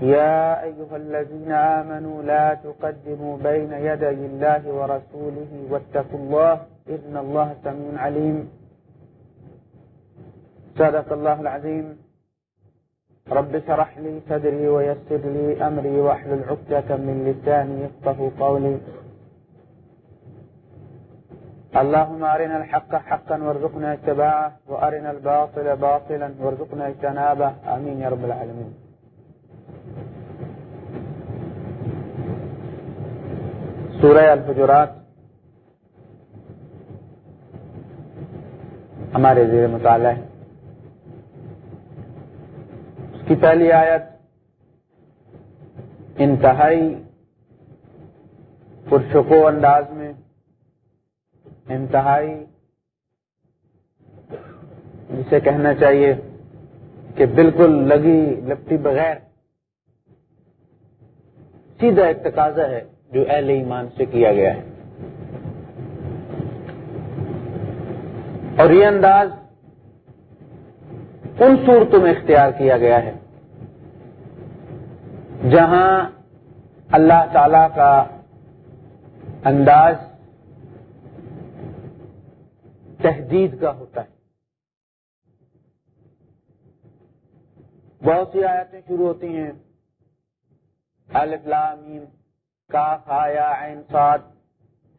يا أيها الذين آمنوا لا تقدموا بين يدي الله ورسوله واتقوا الله إذن الله سميع عليم. صدق الله العظيم. رب شرح لي صدري ويسر لي أمري واحلل عقدة من لساني يفقه قولي. اللهم أرنا الحق حقا وارزقنا اتباعه، وأرنا الباطل باطلا وارزقنا اجتنابه. آمين يا رب العالمين. سورہ الفجرات۔ ہمارے زیر مطالعہ ہے۔ اس کی پہلی آیت، انتہائی پرشکو انداز میں، انتہائی جسے کہنا چاہیے کہ بالکل لگی لپٹی بغیر، سیدھا ایک تقاضا ہے۔ جو اہل ایمان سے کیا گیا ہے۔ اور یہ انداز ان صورتوں میں اختیار کیا گیا ہے جہاں اللہ تعالی کا انداز تحدید کا ہوتا ہے۔ بہت سی آیتیں شروع ہوتی ہیں۔ الف لام کاف آیا عین صاد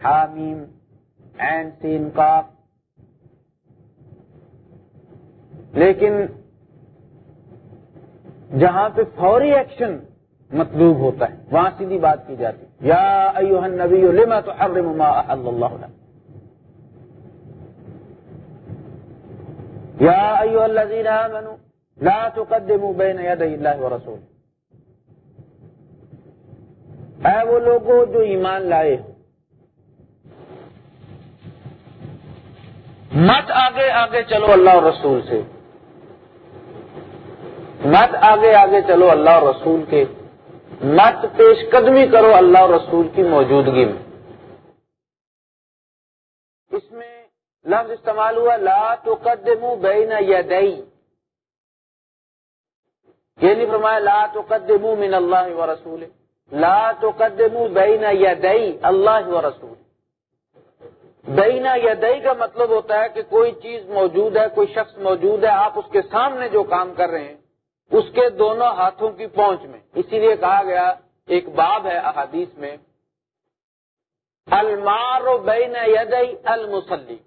حامیم عین سین کاف۔ لیکن جہاں پہ فوری ایکشن مطلوب ہوتا ہے، وہاں سیدھی بات کی جاتی۔ یا ایوہ النبی، لما تحرم ما احل اللہ لك یا ایوہ الذین آمنوا، لا تقدموا بین یدی اللہ ورسول اے وہ لوگوں جو ایمان لائے۔ مت آگے آگے چلو اللہ اور رسول سے۔ مت آگے آگے چلو اللہ اور رسول کے۔ مت پیش قدمی کرو اللہ اور رسول کی موجودگی میں۔ اس میں لفظ استعمال ہوا، لا تقدموا بین یدئی یہ نہیں فرمایا، لا تقدموا من اللہ و رسول لا تقدموا بین یدئی اللہ و رسول. بینا یدئی کا مطلب ہوتا ہے کہ کوئی چیز موجود ہے، کوئی شخص موجود ہے، آپ اس کے سامنے جو کام کر رہے ہیں، اس کے دونوں ہاتھوں کی پہنچ میں. اسی لیے کہا گیا، ایک باب ہے احادیث میں، المار و بین یدئی المسلی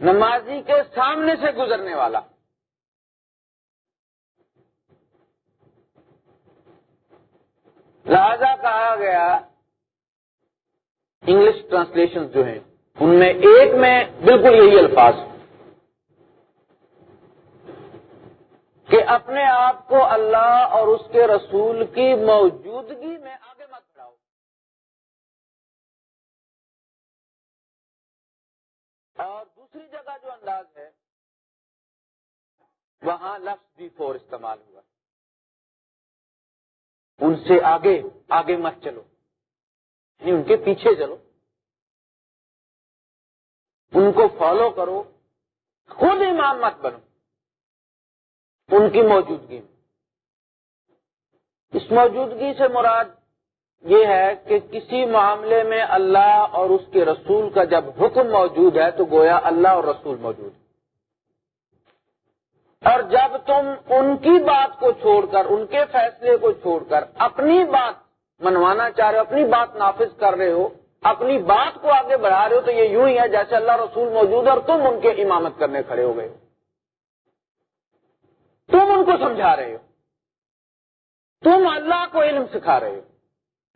نمازی کے سامنے سے گزرنے والا. لہذا کہا گیا انگلش ٹرانسلیشن جو ہیں، ان میں ایک میں بالکل یہی الفاظ کہ اپنے آپ کو اللہ اور اس کے رسول کی موجودگی میں آگے مت بڑھاؤ۔ اور دوسری جگہ جو انداز ہے، وہاں لفظ بھی فور استعمال ہوا۔ ان سے آگے آگے مت چلو۔ یعنی ان کے پیچھے چلو۔ ان کو فالو کرو۔ خود امام مت بنو۔ ان کی موجودگی۔ میں اس موجودگی سے مراد یہ ہے کہ کسی معاملے میں اللہ اور اس کے رسول کا جب حکم موجود ہے تو گویا اللہ اور رسول موجود۔ ہے اور جب تم ان کی بات کو چھوڑ کر، ان کے فیصلے کو چھوڑ کر اپنی بات منوانا چاہ رہے ہو، اپنی بات نافذ کر رہے ہو، اپنی بات کو آگے بڑھا رہے ہو، تو یہ یوں ہی ہے جیسے اللہ رسول موجود اور تم ان کے امامت کرنے کھڑے ہو گئے تم ان کو سمجھا رہے ہو۔ تم اللہ کو علم سکھا رہے ہو۔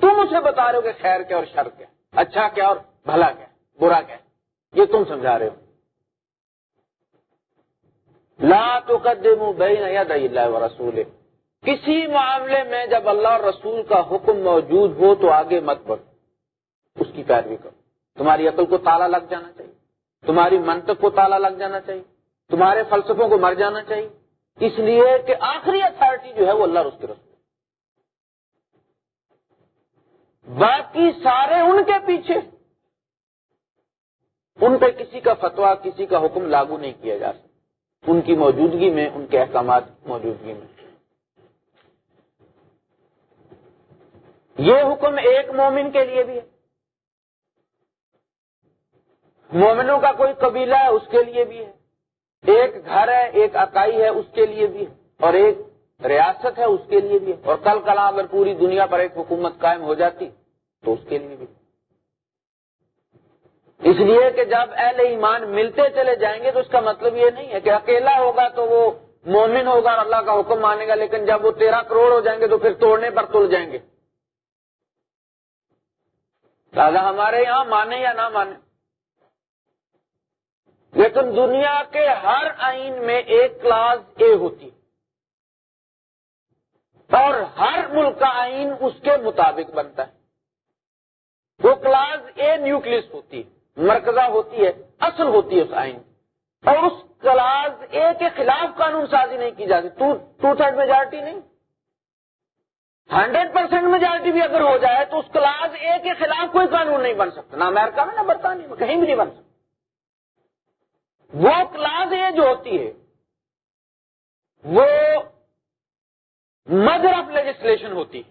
تم اسے بتا رہے ہو کہ خیر کیا اور شر کیا اچھا کیا اور بھلا کیا، برا کیا، یہ تم سمجھا رہے ہو۔ لا تو بین ید اللہ و رسول کسی معاملے میں جب اللہ اور رسول کا حکم موجود ہو تو آگے مت بڑھ اس کی پیروی کرو۔ تمہاری عقل کو تالا لگ جانا چاہیے۔ تمہاری منطق کو تالا لگ جانا چاہیے۔ تمہارے فلسفوں کو مر جانا چاہیے۔ اس لیے کہ آخری اتارٹی جو ہے وہ اللہ اور اس کے رسول۔ باقی سارے ان کے پیچھے۔ ان پہ کسی کا فتوا کسی کا حکم لاگو نہیں کیا جا سکتا۔ ان کی موجودگی میں، ان کے احکامات موجودگی میں۔ یہ حکم ایک مومن کے لیے بھی ہے۔ مومنوں کا کوئی قبیلہ ہے اس کے لیے بھی ہے۔ ایک گھر ہے، ایک اکائی ہے، اس کے لیے بھی ہے۔ اور ایک ریاست ہے، اس کے لیے بھی ہے۔ اور کل کلا اگر پوری دنیا پر ایک حکومت قائم ہو جاتی تو اس کے لیے بھی۔ اس لیے کہ جب اہل ایمان ملتے چلے جائیں گے تو اس کا مطلب یہ نہیں ہے کہ اکیلا ہوگا تو وہ مومن ہوگا اور اللہ کا حکم مانے گا، لیکن جب وہ تیرہ کروڑ ہو جائیں گے تو پھر توڑنے پر تل جائیں گے۔ دادا ہمارے یہاں مانے یا نہ مانے، لیکن دنیا کے ہر آئین میں ایک کلاس اے ہوتی اور ہر ملک کا آئین اس کے مطابق بنتا ہے۔ وہ کلاس اے نیوکلس ہوتی ہے۔ مرکزہ ہوتی ہے، اصل ہوتی ہے اس آئین اور اس کلاس اے کے خلاف قانون سازی نہیں کی جاتی۔ ٹو تھرڈ میجارٹی نہیں۔ ہنڈریڈ پرسینٹ میجارٹی بھی اگر ہو جائے تو اس کلاس اے کے خلاف کوئی قانون نہیں بن سکتا۔ نہ امیرکا میں نہ برطانیہ میں، کہیں بھی نہیں بن سکتا۔ وہ کلاس اے جو ہوتی ہے، وہ مدر آف لیجسلیشن ہوتی ہے۔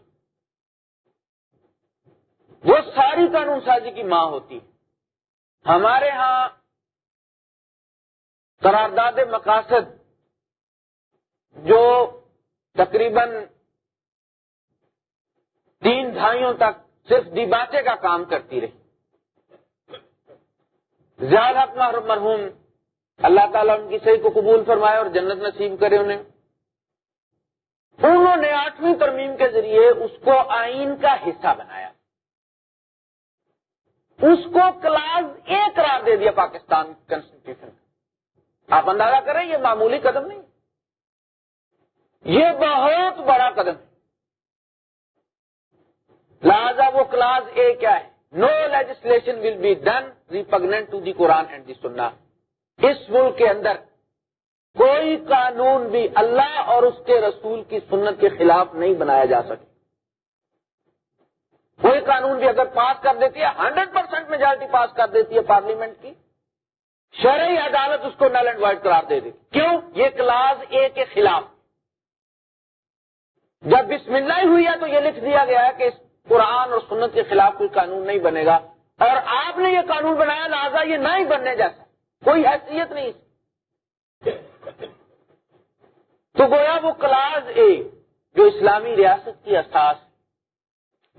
وہ ساری قانون سازی کی ماں ہوتی ہے۔ ہمارے ہاں قرارداد مقاصد جو تقریباً تین دھائیوں تک صرف دیباچے کا کام کرتی رہی۔ زیادہ مرحوم اللہ تعالیٰ ان کی صحیح کو قبول فرمائے اور جنت نصیب کرے انہیں۔ انہوں نے آٹھویں ترمیم کے ذریعے اس کو آئین کا حصہ بنایا۔ اس کو کلاس اے قرار دے دیا پاکستان کنسٹیٹیوشن آپ اندازہ کریں، یہ معمولی قدم نہیں۔ یہ بہت بڑا قدم ہے۔ لہذا وہ کلاس اے کیا ہے؟ No legislation will be done repugnant to the Quran and the Sunnah اس ملک کے اندر کوئی قانون بھی اللہ اور اس کے رسول کی سنت کے خلاف نہیں بنایا جا سکے۔ کوئی قانون بھی اگر پاس کر دیتی ہے ہنڈریڈ پرسینٹ میجارٹی پاس کر دیتی ہے پارلیمنٹ کی۔ شرعی عدالت اس کو نل اینڈ وائٹ قرار دے دی کیوں؟ یہ کلاس اے کے خلاف۔ جب بسم اللہ ہوئی ہے تو یہ لکھ دیا گیا ہے کہ قرآن اور سنت کے خلاف کوئی قانون نہیں بنے گا۔ اور آپ نے یہ قانون بنایا، لہٰذا یہ نہ ہی بننے جیسا۔ کوئی حیثیت نہیں۔ تو گویا وہ کلاس اے جو اسلامی ریاست کی اساس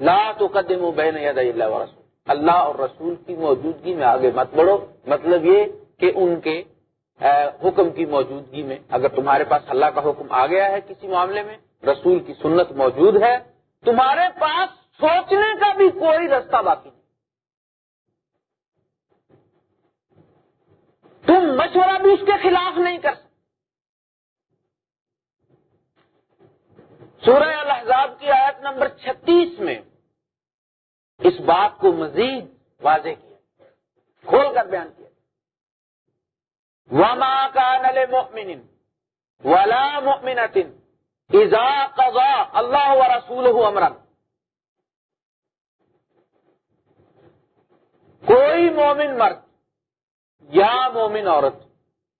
لا تو قدم و بین اللہ رسول. اللہ اور رسول کی موجودگی میں آگے مت بڑھو. مطلب یہ کہ ان کے حکم کی موجودگی میں اگر تمہارے پاس اللہ کا حکم آ گیا ہے کسی معاملے میں، رسول کی سنت موجود ہے، تمہارے پاس سوچنے کا بھی کوئی رستہ باقی نہیں. تم مشورہ بھی اس کے خلاف نہیں کر سکتے۔ سورہ الحضاب کی آیت نمبر چھتیس میں اس بات کو مزید واضح کیا، کھول کر بیان کیا۔ وما کا نل مومن ولا مومن ایزا قضا اللہ و رسول امرن کوئی مومن مرد یا مومن عورت،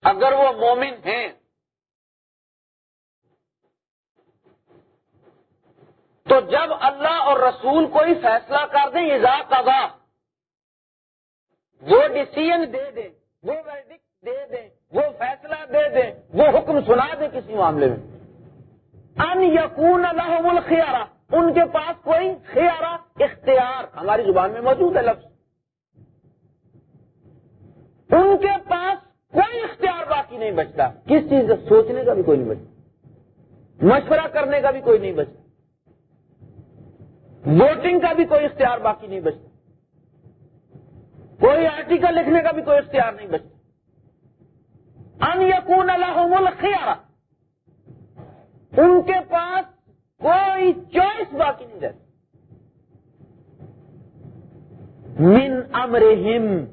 اگر وہ مومن ہیں تو جب اللہ اور رسول کوئی فیصلہ کر دیں یہ قضا، وہ ڈسیزن دے دیں، وہ دے دیں، وہ فیصلہ دے دیں، وہ حکم سنا دیں کسی معاملے میں۔ ان یقون الحم الخیارہ، ان کے پاس کوئی خیارہ اختیار، ہماری زبان میں موجود ہے لفظ۔ ان کے پاس کوئی اختیار باقی نہیں بچتا، کس چیز کا سوچنے کا بھی کوئی نہیں بچتا، مشورہ کرنے کا بھی کوئی نہیں بچتا۔ ووٹنگ کا بھی کوئی اختیار باقی نہیں بچتا۔ کوئی آرٹیکل لکھنے کا بھی کوئی اختیار نہیں بچتا۔ ان یقون الحم الخیارہ۔ ان کے پاس کوئی چوائس باقی نہیں رہتی۔ من امرہم۔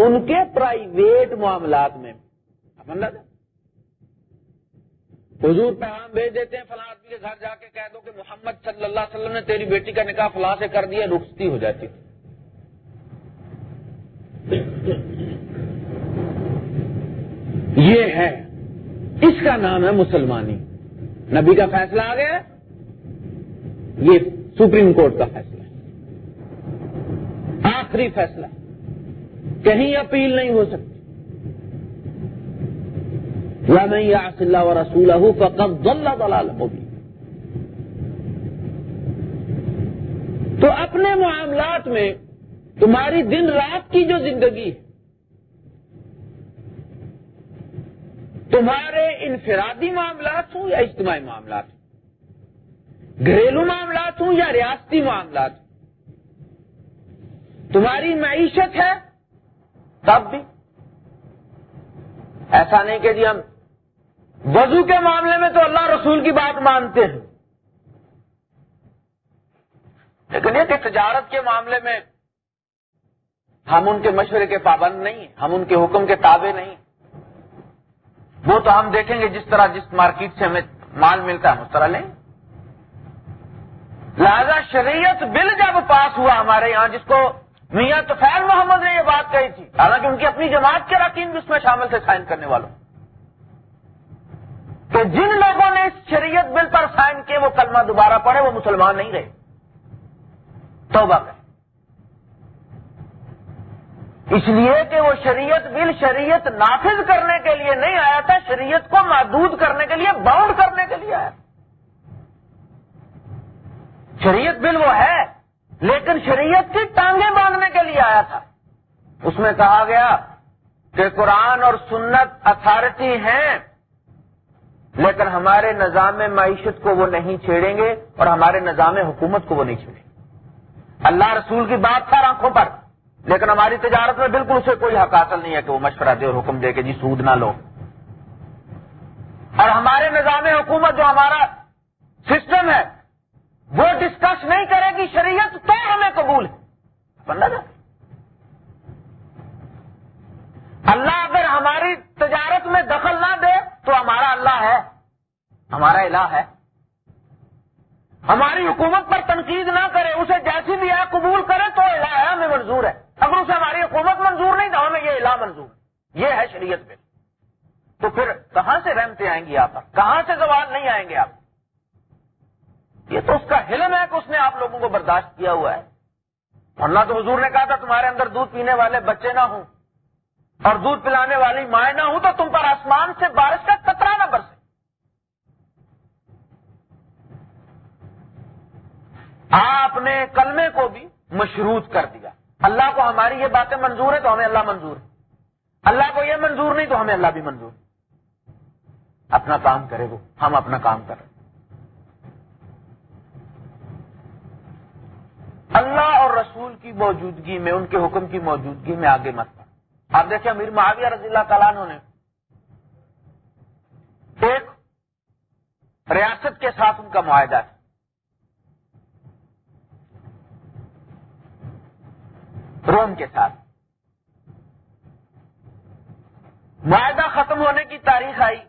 ان کے پرائیویٹ معاملات میں۔ حضور پیغام بھیج دیتے ہیں، فلاں آدمی کے گھر جا کے کہہ دو کہ محمد صلی اللہ علیہ وسلم نے تیری بیٹی کا نکاح فلاں سے کر دیا، رخصتی ہو جاتی۔ یہ ہے، اس کا نام ہے مسلمانی۔ نبی کا فیصلہ آ گیا۔ یہ سپریم کورٹ کا فیصلہ ہے۔ آخری فیصلہ، کہیں اپیل نہیں ہو سکتی۔ یا میں یہ اللہ و رسول ہوں فقط دلال ہوگی تو اپنے معاملات میں تمہاری دن رات کی جو زندگی ہے، تمہارے انفرادی معاملات ہوں یا اجتماعی معاملات ہوں؟ گھریلو معاملات ہوں یا ریاستی معاملات ہوں؟ تمہاری معیشت ہے تب بھی؟ ایسا نہیں کہ جی ہم وضو کے معاملے میں تو اللہ رسول کی بات مانتے ہیں۔ لیکن یہ کہ تجارت کے معاملے میں ہم ان کے مشورے کے پابند نہیں ہم ان کے حکم کے تابع نہیں۔ وہ تو ہم دیکھیں گے جس طرح جس مارکیٹ سے ہمیں مال ملتا ہے اس طرح لیں۔ لہذا شریعت بل جب پاس ہوا ہمارے یہاں، جس کو میاں تو محمد نے یہ بات کہی تھی۔ حالانکہ ان کی اپنی جماعت کے رقین بھی اس میں شامل تھے، سائن کرنے والوں۔ کہ جن لوگوں نے اس شریعت بل پر سائن کیے، وہ کلمہ دوبارہ پڑھے، وہ مسلمان نہیں رہے۔ توبہ کریں۔ اس لیے کہ وہ شریعت بل شریعت نافذ کرنے کے لیے نہیں آیا تھا، شریعت کو محدود کرنے کے لیے باؤنڈ کرنے کے لیے آیا۔ شریعت بل وہ ہے، لیکن شریعت کی ٹانگیں باندھنے کے لیے آیا تھا۔ اس میں کہا گیا کہ قرآن اور سنت اتھارٹی ہیں۔ لیکن ہمارے نظام معیشت کو وہ نہیں چھیڑیں گے اور ہمارے نظام حکومت کو وہ نہیں چھیڑیں گے۔ اللہ رسول کی بات تھا آنکھوں پر، لیکن ہماری تجارت میں بالکل اسے کوئی حق حاصل نہیں ہے کہ وہ مشورہ دے اور حکم دے کہ جی سود نہ لو۔ اور ہمارے نظام حکومت جو ہمارا سسٹم ہے، وہ ڈسکس نہیں کرے گی، شریعت تو ہمیں قبول ہے۔ اللہ اگر ہماری تجارت میں دخل نہ دے تو ہمارا اللہ ہے، ہمارا الہ ہے۔ ہماری حکومت پر تنقید نہ کرے، اسے جیسی بھی ہے قبول کرے تو الہ ہے، ہمیں منظور ہے۔ اگر اسے ہماری حکومت منظور نہیں تو ہمیں یہ الہ منظور یہ ہے شریعت میں۔ تو پھر کہاں سے رحمتیں آئیں گی آپ؟ کہاں سے زوال نہیں آئیں گے آپ؟ یہ تو اس کا حلم ہے کہ اس نے آپ لوگوں کو برداشت کیا ہوا ہے۔ ورنہ تو حضور نے کہا تھا، تمہارے اندر دودھ پینے والے بچے نہ ہوں۔ اور دودھ پلانے والی مائیں نہ ہوں تو تم پر آسمان سے بارش کا قطرہ نہ برسے۔ آپ نے کلمے کو بھی مشروط کر دیا۔ اللہ کو ہماری یہ باتیں منظور ہیں تو ہمیں اللہ منظور ہے اللہ کو یہ منظور نہیں تو ہمیں اللہ بھی منظور اپنا کام کرے وہ، ہم اپنا کام کریں اللہ اور رسول کی موجودگی میں، ان کے حکم کی موجودگی میں آگے مت آپ دیکھیں امیر معاویہ رضی اللہ تعالیٰ نے ایک ریاست کے ساتھ ان کا معاہدہ تھا روم کے ساتھ۔ معاہدہ ختم ہونے کی تاریخ آئی۔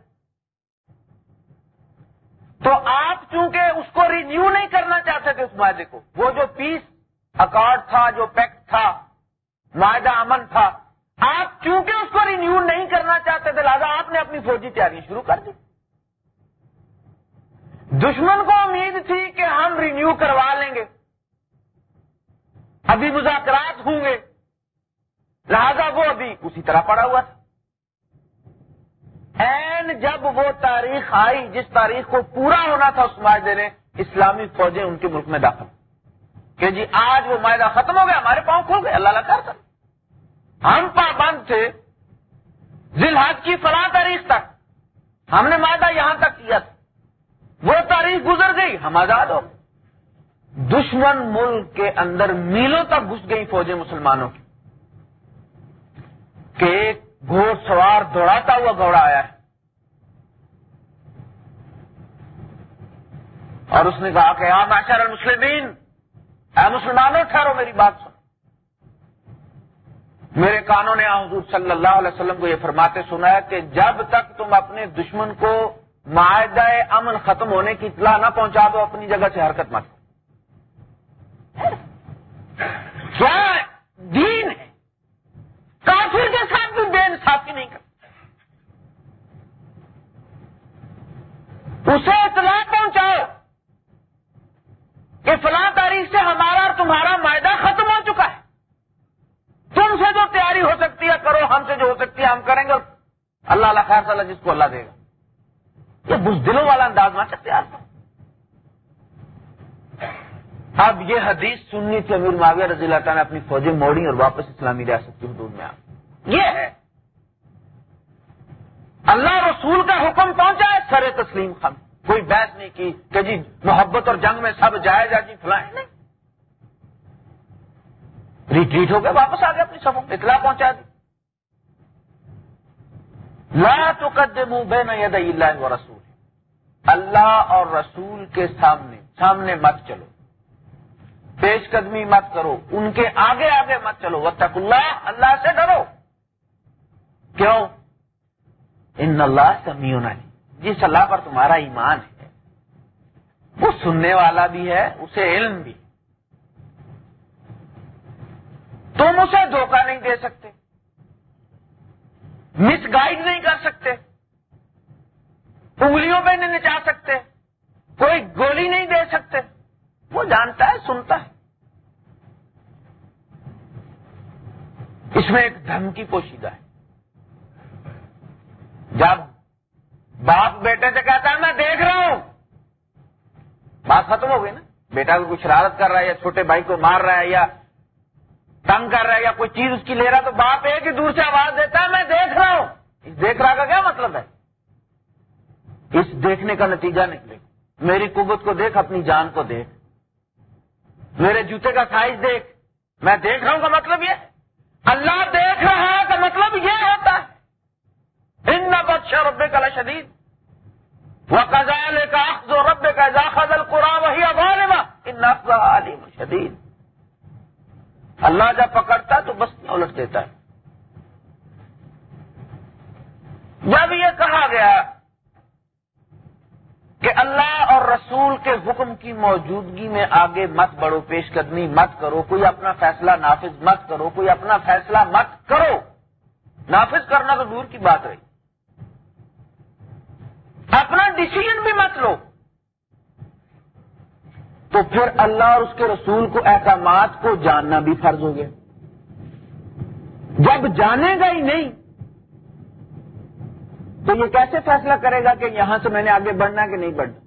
تو آپ چونکہ اس کو رینیو نہیں کرنا چاہتے تھے اس معاہدے کو، وہ جو پیس اکارڈ تھا، جو پیکٹ تھا، معاہدہ امن تھا آپ چونکہ اس کو رینیو نہیں کرنا چاہتے تھے، لہٰذا آپ نے اپنی فوجی تیاری شروع کر دی۔ دشمن کو امید تھی کہ ہم رینیو کروا لیں گے۔ ابھی مذاکرات ہوں گے۔ لہذا وہ ابھی اسی طرح پڑا ہوا تھا۔ این جب وہ تاریخ آئی، جس تاریخ کو پورا ہونا تھا اس معاہدے نے اسلامی فوجیں ان کے ملک میں داخل۔ کہ جی آج وہ معاہدہ ختم ہو گیا، ہمارے پاؤں کھول گئے، اللہ اللہ کر ہم پابند تھے۔ ذلحج کی فلاں تاریخ تک۔ ہم نے معاہدہ یہاں تک کیا۔ تھا وہ تاریخ گزر گئی۔ ہم آزاد ہو دشمن ملک کے اندر میلوں تک گھس گئی فوجیں مسلمانوں کی۔ کہ ایک گھوڑ سوار دوڑاتا ہوا گھوڑا آیا ہے۔ اور اس نے کہا کہ ہاں معاشر المسلمین، اے مسلمانوں، ٹھہرو میری بات سن میرے کانوں نے حضور صلی اللہ علیہ وسلم کو یہ فرماتے سنا ہے کہ جب تک تم اپنے دشمن کو معاہدہ امن ختم ہونے کی اطلاع نہ پہنچا دو، اپنی جگہ سے حرکت مت۔ کیا دین ہے، کافر کے ساتھ بھی بے انصافی نہیں کرتا۔ اسے اطلاع پہنچاؤ کہ فلاں تاریخ سے ہمارا اور تمہارا معاہدہ ختم ہو چکا ہے تم سے ہو سکتی ہے، کرو ہم سے جو ہو سکتی ہے، ہم کریں گے۔ اللہ اللہ خیر صلاح جس کو اللہ دے گا۔ یہ بزدلوں والا انداز نہ سکتے آپ اب یہ حدیث سننی تھی امیر معاویہ رضی اللہ تعالیٰ نے اپنی فوجیں موڑی اور واپس اسلامی ریاست کی حدود میں آ۔ یہ ہے۔ اللہ رسول کا حکم پہنچا ہے؟ سر تسلیم خان کوئی بحث نہیں کی کہ جی محبت اور جنگ میں سب جائے جا جی فلائیں نہیں ریٹریٹ ہو گیا واپس آ گیا اپنی سفوں اطلاع پہنچا دی۔ لا تو بین ید اللہ و رسول۔ اللہ اور رسول کے سامنے سامنے مت چلو۔ پیش قدمی مت کرو۔ ان کے آگے آگے مت چلو۔ وہ تک اللہ اللہ سے ڈرو۔ کیوں؟ ان اللہ سمیع جس اللہ پر تمہارا ایمان ہے، وہ سننے والا بھی ہے، اسے علم بھی۔ تم اسے دھوکہ نہیں دے سکتے۔ مس گائڈ نہیں کر سکتے۔ انگلیوں پہ نہیں نچا سکتے۔ کوئی گولی نہیں دے سکتے۔ وہ جانتا ہے، سنتا ہے۔ اس میں ایک دھن کی پوشیدہ ہے۔ جب باپ بیٹے سے کہتا ہے، میں دیکھ رہا ہوں۔ بات ختم ہو گئی نا۔ بیٹا کو کچھ شرارت کر رہا ہے یا چھوٹے بھائی کو مار رہا ہے یا تنگ کر رہا ہے یا کوئی چیز اس کی لے رہا تو باپ ایک ہی دور سے آواز دیتا ہے، میں دیکھ رہا ہوں۔ اس دیکھ رہا کا کیا مطلب ہے؟ اس دیکھنے کا نتیجہ نکلے۔ میری قوت کو دیکھ، اپنی جان کو دیکھ۔ میرے جوتے کا سائز دیکھ۔ میں دیکھ رہا ہوں کا مطلب یہ۔ اللہ دیکھ رہا ہے کا مطلب یہ ہوتا ہے۔ ان بخش رب کا شدید وہ کزال کا رب کا ذاخل قرآن وہی ابال ان شدید اللہ جب پکڑتا تو بس الٹ دیتا ہے۔ جب یہ کہا گیا کہ اللہ اور رسول کے حکم کی موجودگی میں آگے مت بڑھو، پیش قدمی مت کرو، کوئی اپنا فیصلہ نافذ مت کرو، کوئی اپنا فیصلہ مت کرو۔ نافذ کرنا تو دور کی بات رہی اپنا ڈسیزن بھی مت لو۔ تو پھر اللہ اور اس کے رسول کو احکامات کو جاننا بھی فرض ہو گیا۔ جب جانے گا ہی نہیں، تو یہ کیسے فیصلہ کرے گا کہ یہاں سے میں نے آگے بڑھنا کہ نہیں بڑھنا؟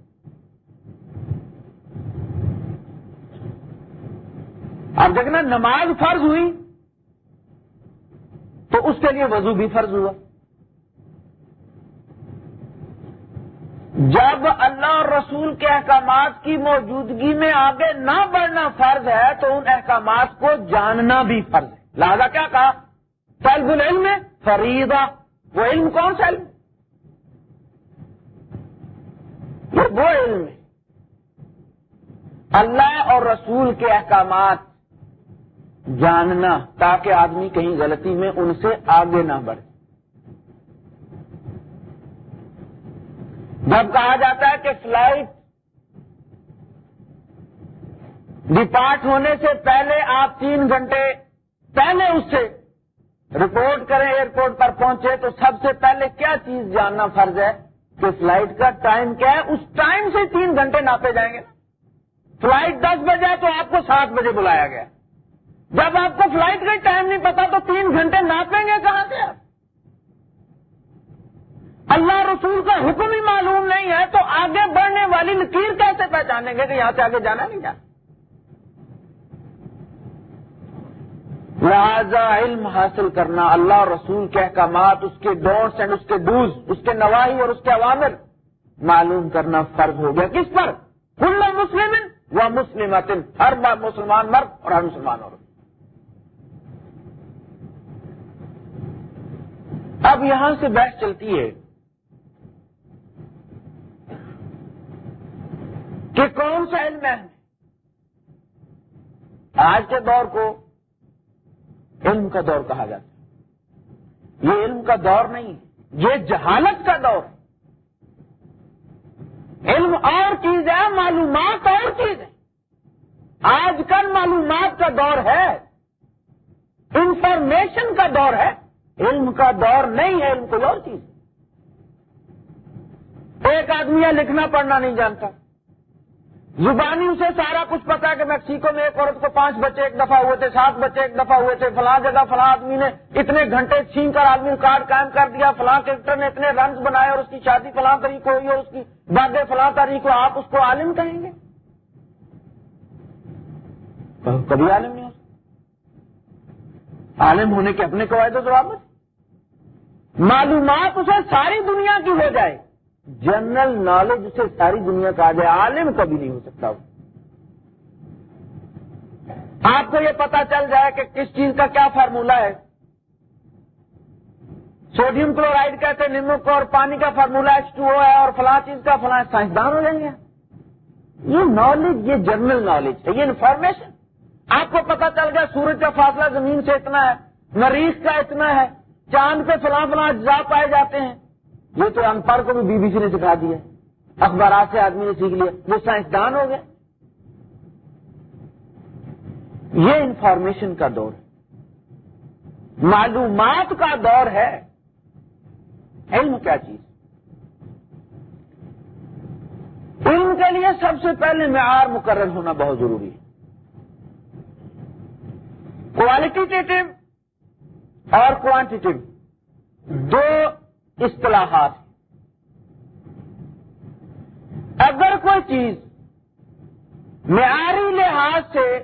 اب دیکھنا نماز فرض ہوئی تو اس کے لیے وضو بھی فرض ہوا۔ جب اللہ رسول کے احکامات کی موجودگی میں آگے نہ بڑھنا فرض ہے تو ان احکامات کو جاننا بھی فرض ہے۔ لہذا کیا کہا؟ طلب العلم فریدا وہ علم کون سا علم؟ وہ علم ہے۔ اللہ اور رسول کے احکامات جاننا تاکہ آدمی کہیں غلطی میں ان سے آگے نہ بڑھے۔ جب کہا جاتا ہے کہ فلائٹ ڈپارٹ ہونے سے پہلے آپ تین گھنٹے پہلے اس سے رپورٹ کریں ایئرپورٹ پر پہنچے تو سب سے پہلے کیا چیز جاننا فرض ہے کہ فلائٹ کا ٹائم کیا ہے؟ اس ٹائم سے تین گھنٹے ناپے جائیں گے۔ فلائٹ دس بجے تو آپ کو سات بجے بلایا گیا۔ جب آپ کو فلائٹ کا ٹائم نہیں پتا تو تین گھنٹے ناپیں گے کہاں سے آپ؟ اللہ رسول کا حکم ہی معلوم نہیں ہے تو آگے بڑھنے والی لکیر کیسے پہچانیں گے کہ یہاں سے آگے جانا نہیں جانا لہذا علم حاصل کرنا، اللہ رسول کے احکامات، اس کے ڈونٹس اینڈ اس کے ڈوز اس کے نواحی اور اس کے عوامر معلوم کرنا فرض ہو گیا۔ کس پر؟ کل مسلم وہ مسلم ہر بار مسلمان مرد اور ہر مسلمان عورت۔ اب یہاں سے بحث چلتی ہے کہ کون سا علم ہے؟ آج کے دور کو علم کا دور کہا جاتا ہے۔ یہ علم کا دور نہیں، یہ جہالت کا دور۔ ہے علم اور چیز ہے، معلومات اور چیز ہے آج کل معلومات کا دور ہے، انفارمیشن کا دور ہے۔ علم کا دور نہیں ہے، علم کوئی اور چیز ایک آدمی لکھنا پڑھنا نہیں جانتا۔ زبانی اسے سارا کچھ پتا کہ میکسیکو میں ایک عورت کو پانچ بچے ایک دفعہ ہوئے تھے، سات بچے ایک دفعہ ہوئے تھے، فلاں جگہ فلاں آدمی نے اتنے گھنٹے چھین کر آدمی کارڈ قائم کر دیا، فلاں کرکٹر نے اتنے رنز بنائے اور اس کی شادی فلاں طریق ہوئی اور اس کی بادے فلاں تاریخ ہو آپ اس کو عالم کہیں گے؟ کبھی عالم نہیں ہو عالم ہونے کے اپنے قواعد و ضوابط؟ معلومات اسے ساری دنیا کی ہو جائے۔ جنرل نالج اسے ساری دنیا کا آ جائے عالم کبھی نہیں ہو سکتا وہ۔ آپ کو یہ پتا چل جائے کہ کس چیز کا کیا فارمولا ہے۔ سوڈیم کلورائڈ کہتے ہیں نمک اور پانی کا فارمولا ایچ ٹو او ہے اور فلاں چیز کا، فلاں سائنسدان ہو جائیں گے۔ یہ نالج، یہ جنرل نالج ہے، یہ انفارمیشن۔ آپ کو پتا چل گیا سورج کا فاصلہ زمین سے اتنا ہے مریخ کا اتنا ہے، چاند پہ فلاں فلاں اجزاء پائے جاتے ہیں۔ یہ تو ان پڑھ کو بھی بی بی سی نے سکھا دیا اخبارات سے آدمی نے سیکھ لیا۔ وہ سائنسدان ہو گئے۔ یہ انفارمیشن کا دور۔ ہے معلومات کا دور ہے۔ علم کیا چیز؟ علم کے لیے سب سے پہلے معیار مقرر ہونا بہت ضروری ہے۔ کوالٹیٹیو اور کوانٹیٹیو دو اصطلاحات۔ اگر کوئی چیز معیاری لحاظ سے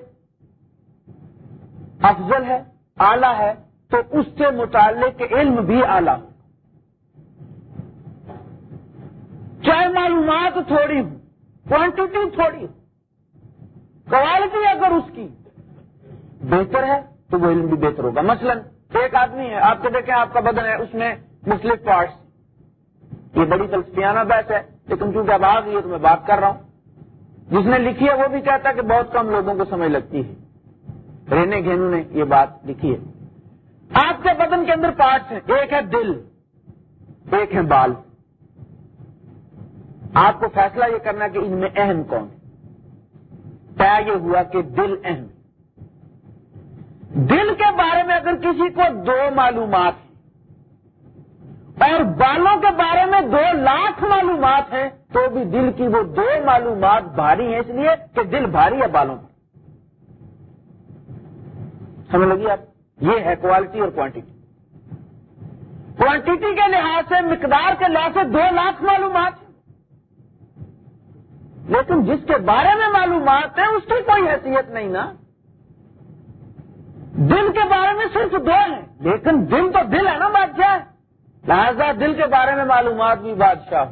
افضل ہے، اعلی ہے، تو اس سے متعلق علم بھی اعلی۔ ہو چاہے معلومات تھوڑی ہو کوانٹیٹی تھوڑی ہو کوالٹی اگر اس کی بہتر ہے، تو وہ علم بھی بہتر ہوگا۔ مثلا ایک آدمی ہے، آپ کے دیکھیں، آپ کا بدن ہے، اس میں مختلف پارٹس یہ بڑی فلسفیانہ بحث ہے، لیکن چونکہ اب آ گئی ہے تو میں بات کر رہا ہوں۔ جس نے لکھی ہے وہ بھی کہتا ہے کہ بہت کم لوگوں کو سمجھ لگتی ہے۔ رینے گھینو نے یہ بات لکھی ہے۔ آپ کے بدن کے اندر پارٹس ہیں۔ ایک ہے دل، ایک ہے بال۔ آپ کو فیصلہ یہ کرنا کہ ان میں اہم کون ہے۔ طے یہ ہوا کہ دل اہم۔ دل کے بارے میں اگر کسی کو دو معلومات ہیں اور بالوں کے بارے میں دو لاکھ معلومات ہیں، تو بھی دل کی وہ دو معلومات بھاری ہیں اس لیے کہ دل بھاری ہے بالوں پر سمجھ لگی آپ؟ یہ ہے کوالٹی اور کوانٹٹی کوانٹٹی کے لحاظ سے، مقدار کے لحاظ سے دو لاکھ معلومات لیکن جس کے بارے میں معلومات ہیں، اس کی کوئی حیثیت نہیں نا۔ دل کے بارے میں صرف دو ہیں، لیکن دل تو دل ہے نا بادشاہ لہذا دل کے بارے میں معلومات بھی بادشاہ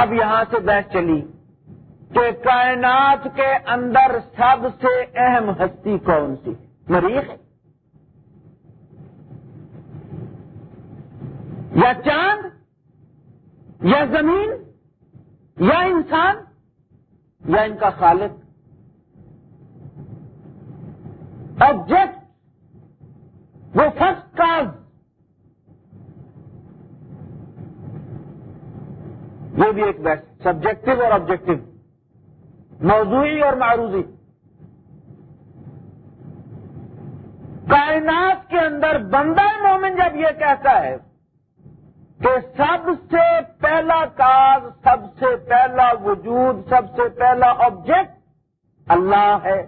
اب یہاں سے بحث چلی کہ کائنات کے اندر سب سے اہم ہستی کون سی؟ مریخ یا چاند یا زمین یا انسان یا ان کا خالق؟ آبجیکٹ وہ فرسٹ کاز یہ بھی ایک بیسٹ سبجیکٹو اور آبجیکٹو موضوعی اور معروضی کائنات کے اندر بندہ مومن جب یہ کہتا ہے کہ سب سے پہلا کاز سب سے پہلا وجود سب سے پہلا آبجیکٹ اللہ ہے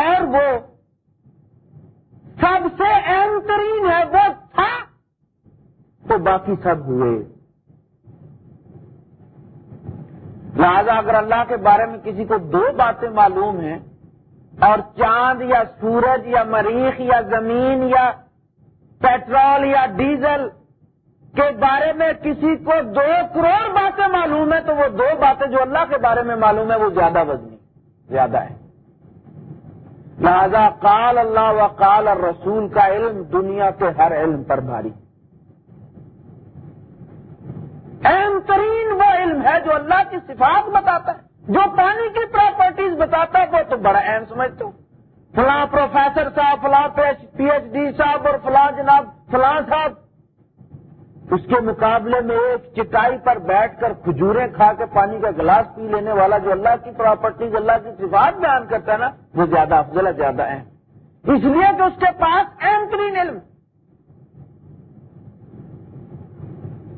اور وہ سب سے اہم ترین ہے وہ تھا۔ تو باقی سب ہوئے۔ لہذا اگر اللہ کے بارے میں کسی کو دو باتیں معلوم ہیں اور چاند یا سورج یا مریخ یا زمین یا پیٹرول یا ڈیزل کے بارے میں کسی کو دو کروڑ باتیں معلوم ہیں، تو وہ دو باتیں جو اللہ کے بارے میں معلوم ہے وہ زیادہ وزنی، زیادہ ہے لہذا قال اللہ و قال رسول کا علم دنیا کے ہر علم پر بھاری۔ اہم ترین وہ علم ہے جو اللہ کی صفات بتاتا ہے۔ جو پانی کی پراپرٹیز بتاتا ہے وہ تو بڑا اہم سمجھتے ہو۔ فلاں پروفیسر صاحب، فلاں پی ایچ ڈی صاحب اور فلاں جناب، فلاں صاحب اس کے مقابلے میں ایک چٹائی پر بیٹھ کر کھجورے کھا کے پانی کا گلاس پی لینے والا جو اللہ کی پراپرٹیز، اللہ کی صفات بیان کرتا ہے نا، وہ زیادہ افضل ہے، زیادہ اہم۔ اس لیے کہ اس کے پاس اہم ترین علم۔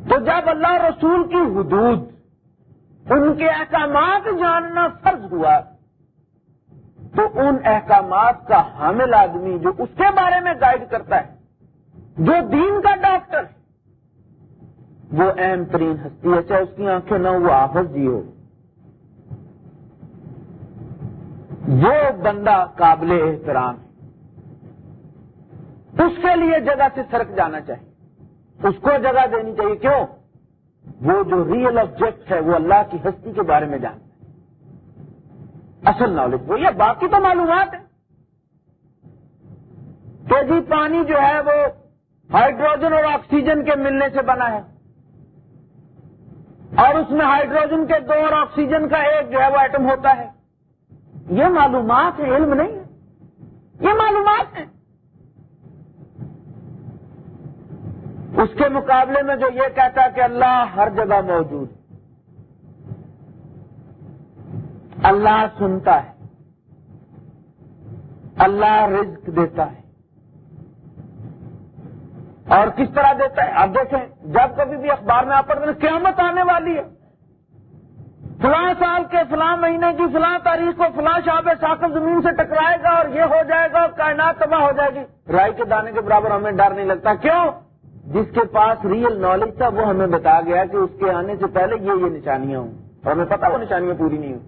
تو جب اللہ رسول کی حدود، ان کے احکامات جاننا فرض ہوا، تو ان احکامات کا حامل آدمی جو اس کے بارے میں گائیڈ کرتا ہے، جو دین کا ڈاکٹر ہے وہ اہم ترین ہستی ہے، چاہے اس کی آنکھیں نہ وہ آفز جی ہو۔ وہ بندہ قابل احترام ہے۔ اس کے لیے جگہ سے سرک جانا چاہیے۔ اس کو جگہ دینی چاہیے۔ کیوں؟ وہ جو ریئل آبجیکٹ ہے، وہ اللہ کی ہستی کے بارے میں جانتا ہے۔ اصل نالج وہ، یہ باقی تو معلومات ہیں۔ کہ جی پانی جو ہے، وہ ہائیڈروجن اور آکسیجن کے ملنے سے بنا ہے۔ اور اس میں ہائیڈروجن کے دو اور آکسیجن کا ایک جو ہے وہ ایٹم ہوتا ہے۔ یہ معلومات ہے علم نہیں ہے۔ یہ معلومات ہیں۔ اس کے مقابلے میں جو یہ کہتا ہے کہ اللہ ہر جگہ موجود اللہ سنتا ہے۔ اللہ رزق دیتا ہے۔ اور کس طرح دیتا ہے؟ آپ دیکھیں، جب کبھی بھی اخبار میں آپ پڑھتے ہیں، قیامت آنے والی ہے۔ فلاں سال کے، فلاں مہینے کی، فلاں تاریخ کو، فلاں شاب ساکر زمین سے ٹکرائے گا اور یہ ہو جائے گا اور کائنات تباہ ہو جائے گی۔ رائی کے دانے کے برابر ہمیں ڈر نہیں لگتا۔ کیوں؟ جس کے پاس ریئل نالج تھا، وہ ہمیں بتا گیا کہ اس کے آنے سے پہلے یہ یہ نشانیاں ہوں۔ اور ہمیں پتا وہ نشانیاں پوری نہیں ہوں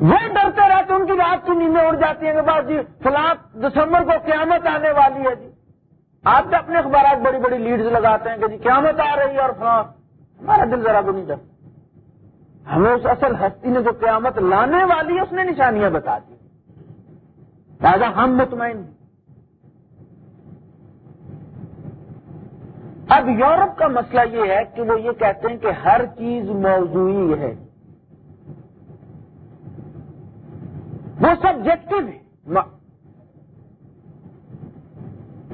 وہ ڈرتے رہتے، ان کی رات کی نیندیں اڑ جاتی ہیں کہ بس جی فلاں دسمبر کو قیامت آنے والی ہے جی۔ آپ بھی اپنے اخبارات بڑی بڑی لیڈز لگاتے ہیں کہ جی قیامت آ رہی ہے اور فلاں۔ ہمارا دل ذرا بھی نہیں ڈرتا ہمیں اس اصل ہستی نے جو قیامت لانے والی ہے، اس نے نشانیاں بتا دی۔ لہٰذا ہم مطمئن ہیں۔ اب یورپ کا مسئلہ یہ ہے کہ وہ یہ کہتے ہیں کہ ہر چیز موضوعی ہے۔ وہ سبجیکٹو ہے۔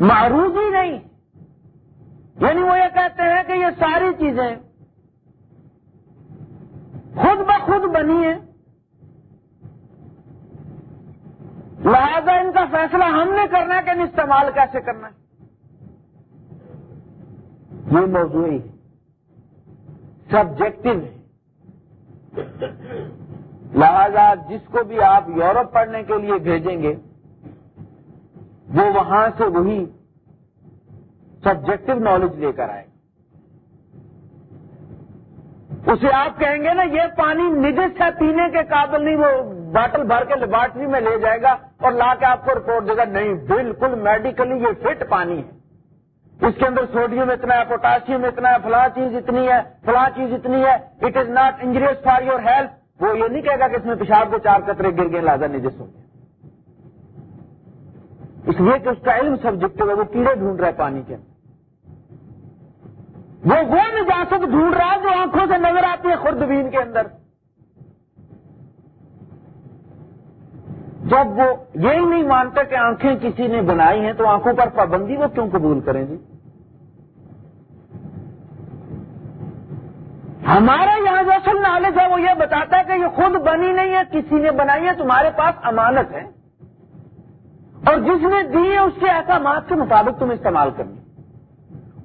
معروض ہی نہیں۔ یعنی وہ یہ کہتے ہیں کہ یہ ساری چیزیں خود بخود بنی ہیں۔ لہذا ان کا فیصلہ ہم نے کرنا ہے کہ استعمال کیسے کرنا ہے۔ یہ موضوعی سبجیکٹو ہے۔ لہذا جس کو بھی آپ یورپ پڑھنے کے لیے بھیجیں گے وہ وہاں سے وہی سبجیکٹو نالج لے کر آئے۔ اسے آپ کہیں گے نا یہ پانی نجس ہے، پینے کے قابل نہیں، وہ باٹل بھر کے لیبارٹری میں لے جائے گا اور لا کے آپ کو رپورٹ دے گا۔ نہیں، بالکل میڈیکلی یہ فٹ پانی ہے۔ اس کے اندر سوڈیم اتنا ہے پوٹاشیم اتنا ہے، فلاں چیز اتنی ہے، فلاں چیز اتنی ہے۔ It is not injurious for your health وہ یہ نہیں کہے گا کہ اس میں پیشاب کے چار قطرے گر گئے لازا نجس ہو گئے۔ اس لیے کہ اس کا علم سبجیکٹ ہے وہ کیڑے ڈھونڈ رہا ہے پانی کے۔ وہ وہ نجاست ڈھونڈ رہا ہے جو آنکھوں سے نظر آتی ہے خوردبین کے اندر۔ جب وہ یہی نہیں مانتے کہ آنکھیں کسی نے بنائی ہیں تو آنکھوں پر پابندی وہ کیوں قبول کریں جی؟ گی ہمارے یہاں جو اصل نالج ہے وہ یہ بتاتا ہے کہ یہ خود بنی نہیں ہے، کسی نے بنائی ہے، تمہارے پاس امانت ہے۔ اور جس نے دی ہے اس کے احکامات کے مطابق تم استعمال کرنی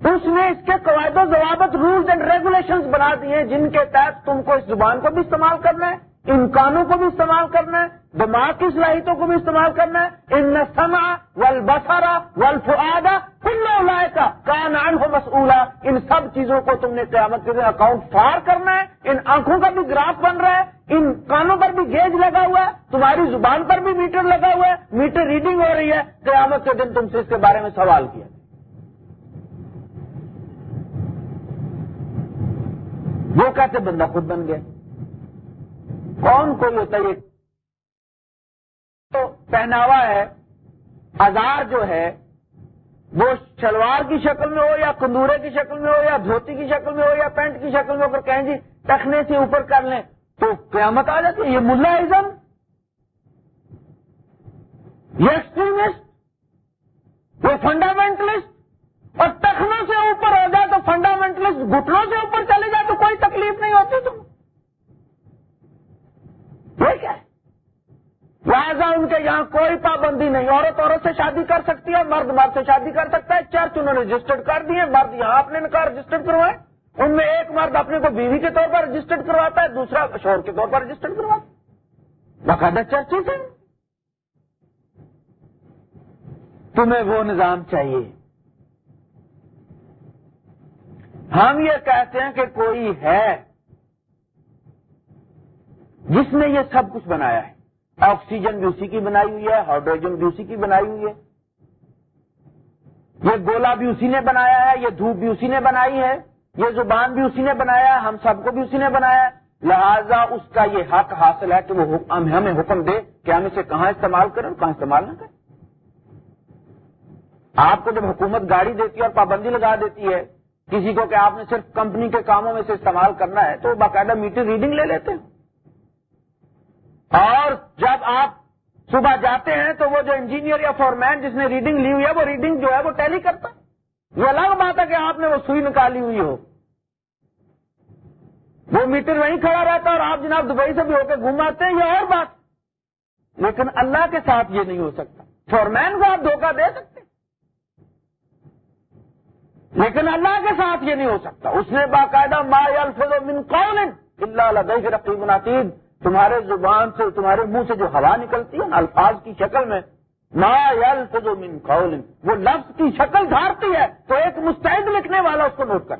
اس نے اس کے قواعد و ضوابط رولز اینڈ ریگولیشنز بنا دیے جن کے تحت تم کو اس زبان کو بھی استعمال کرنا ہے۔ ان کانوں کو بھی استعمال کرنا ہے، دماغ کی صلاحیتوں کو بھی استعمال کرنا ہے۔ ان سما ول بسارا ول کل کا کا نان ہو مسئولہ ان سب چیزوں کو تم نے قیامت کے دن اکاؤنٹ فار کرنا ہے۔ ان آنکھوں کا بھی گراف بن رہا ہے۔ ان کانوں پر بھی گیج لگا ہوا ہے۔ تمہاری زبان پر بھی میٹر لگا ہوا ہے۔ میٹر ریڈنگ ہو رہی ہے۔ قیامت کے دن تم سے اس کے بارے میں سوال کیا۔ وہ کہتے بندہ خود بن گیا۔ کون کوئی ہوتا ہے تو پہناوا ہے ہزار جو ہے، وہ شلوار کی شکل میں ہو یا کندورے کی شکل میں ہو یا دھوتی کی شکل میں ہو یا پینٹ کی شکل میں ہو کر کہیں جی ٹکنے سے اوپر کر لیں، تو قیامت آ جاتی ہے۔ یہ ملا ازم یہ ایکسٹریمسٹ یہ فنڈامنٹلسٹ۔ اور ٹخنوں سے اوپر ہو جائے تو فنڈامنٹلسٹ گھٹنوں سے اوپر چلے جائے تو کوئی تکلیف نہیں ہوتی تم ٹھیک ہے؟ لہٰذا ان کے یہاں کوئی پابندی نہیں، عورت عورت سے شادی کر سکتی ہے، مرد مرد سے شادی کر سکتا ہے، چرچ انہوں نے رجسٹرڈ کر دیے مرد یہاں اپنے نکاح رجسٹرڈ کروائے۔ ان میں ایک مرد اپنے کو بیوی کے طور پر رجسٹرڈ کرواتا ہے، دوسرا شور کے طور پر رجسٹرڈ کرواتا ہے۔ باقاعدہ چرچز ہیں تمہیں وہ نظام چاہیے۔ ہم یہ کہتے ہیں کہ کوئی ہے جس نے یہ سب کچھ بنایا ہے۔ آکسیجن بھی اسی کی بنائی ہوئی ہے، ہائیڈروجن بھی اسی کی بنائی ہوئی ہے۔ یہ گولا بھی اسی نے بنایا ہے، یہ دھوپ بھی اسی نے بنائی ہے، یہ زبان بھی اسی نے بنایا ہے، ہم سب کو بھی اسی نے بنایا ہے۔ لہذا اس کا یہ حق حاصل ہے کہ وہ ہمیں حکم دے کہ ہم اسے کہاں استعمال کریں اور کہاں استعمال نہ کریں۔ آپ کو جب حکومت گاڑی دیتی ہے اور پابندی لگا دیتی ہے، کسی کو کہ آپ نے صرف کمپنی کے کاموں میں سے استعمال کرنا ہے، تو باقاعدہ میٹر ریڈنگ لے لیتے ہیں۔ اور جب آپ صبح جاتے ہیں تو وہ جو انجینئر یا فورمین جس نے ریڈنگ لی ہوئی ہے، وہ ریڈنگ جو ہے وہ ٹیلی کرتا ہے۔ یہ الگ بات ہے کہ آپ نے وہ سوئی نکالی ہوئی ہو۔ وہ میٹر وہیں کھڑا رہتا اور آپ جناب دبئی سے بھی ہو کے گھوم آتے ہیں، یہ اور بات۔ لیکن اللہ کے ساتھ یہ نہیں ہو سکتا۔ فورمین کو آپ دھوکہ دے سکتے لیکن اللہ کے ساتھ یہ نہیں ہو سکتا۔ اس نے باقاعدہ ما الفظ من قول اللہ لدیہ رقیب ناتید تمہارے زبان سے تمہارے منہ سے جو ہوا نکلتی ہے الفاظ کی شکل میں، ما یلفظ من قول، وہ لفظ کی شکل دھارتی ہے تو ایک مستعد لکھنے والا اس کو نوٹ کر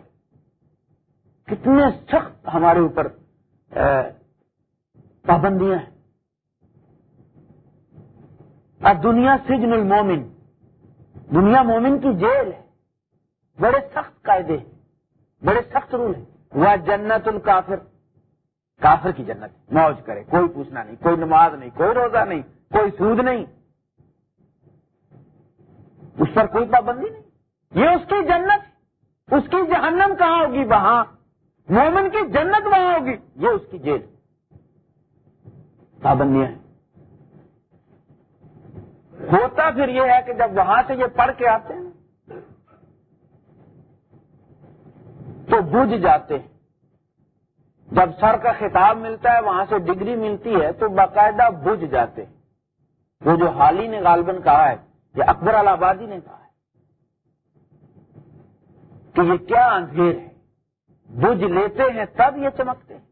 کتنے سخت ہمارے اوپر پابندیاں ہیں۔ اب دنیا سجن المومن، دنیا مومن کی جیل ہے۔ بڑے سخت قاعدے، بڑے سخت رول ہیں۔ وہ جنت الکافر کافر کی جنت موج کرے، کوئی پوچھنا نہیں، کوئی نماز نہیں، کوئی روزہ نہیں، کوئی سود نہیں۔ اس پر کوئی پابندی نہیں۔ یہ اس کی جنت اس کی جہنم کہاں ہوگی؟ وہاں۔ مومن کی جنت وہاں ہوگی۔ یہ اس کی جیل۔ پابندیاں ہیں۔ ہوتا پھر یہ ہے کہ جب وہاں سے یہ پڑھ کے آتے ہیں، تو بجھ جاتے ہیں۔ جب سر کا خطاب ملتا ہے، وہاں سے ڈگری ملتی ہے، تو باقاعدہ بجھ جاتے وہ جو حالی نے غالباً کہا ہے یا اکبر آبادی نے کہا ہے۔ کہ یہ کیا اندھیر ہے؟ بجھ لیتے ہیں تب یہ چمکتے ہیں۔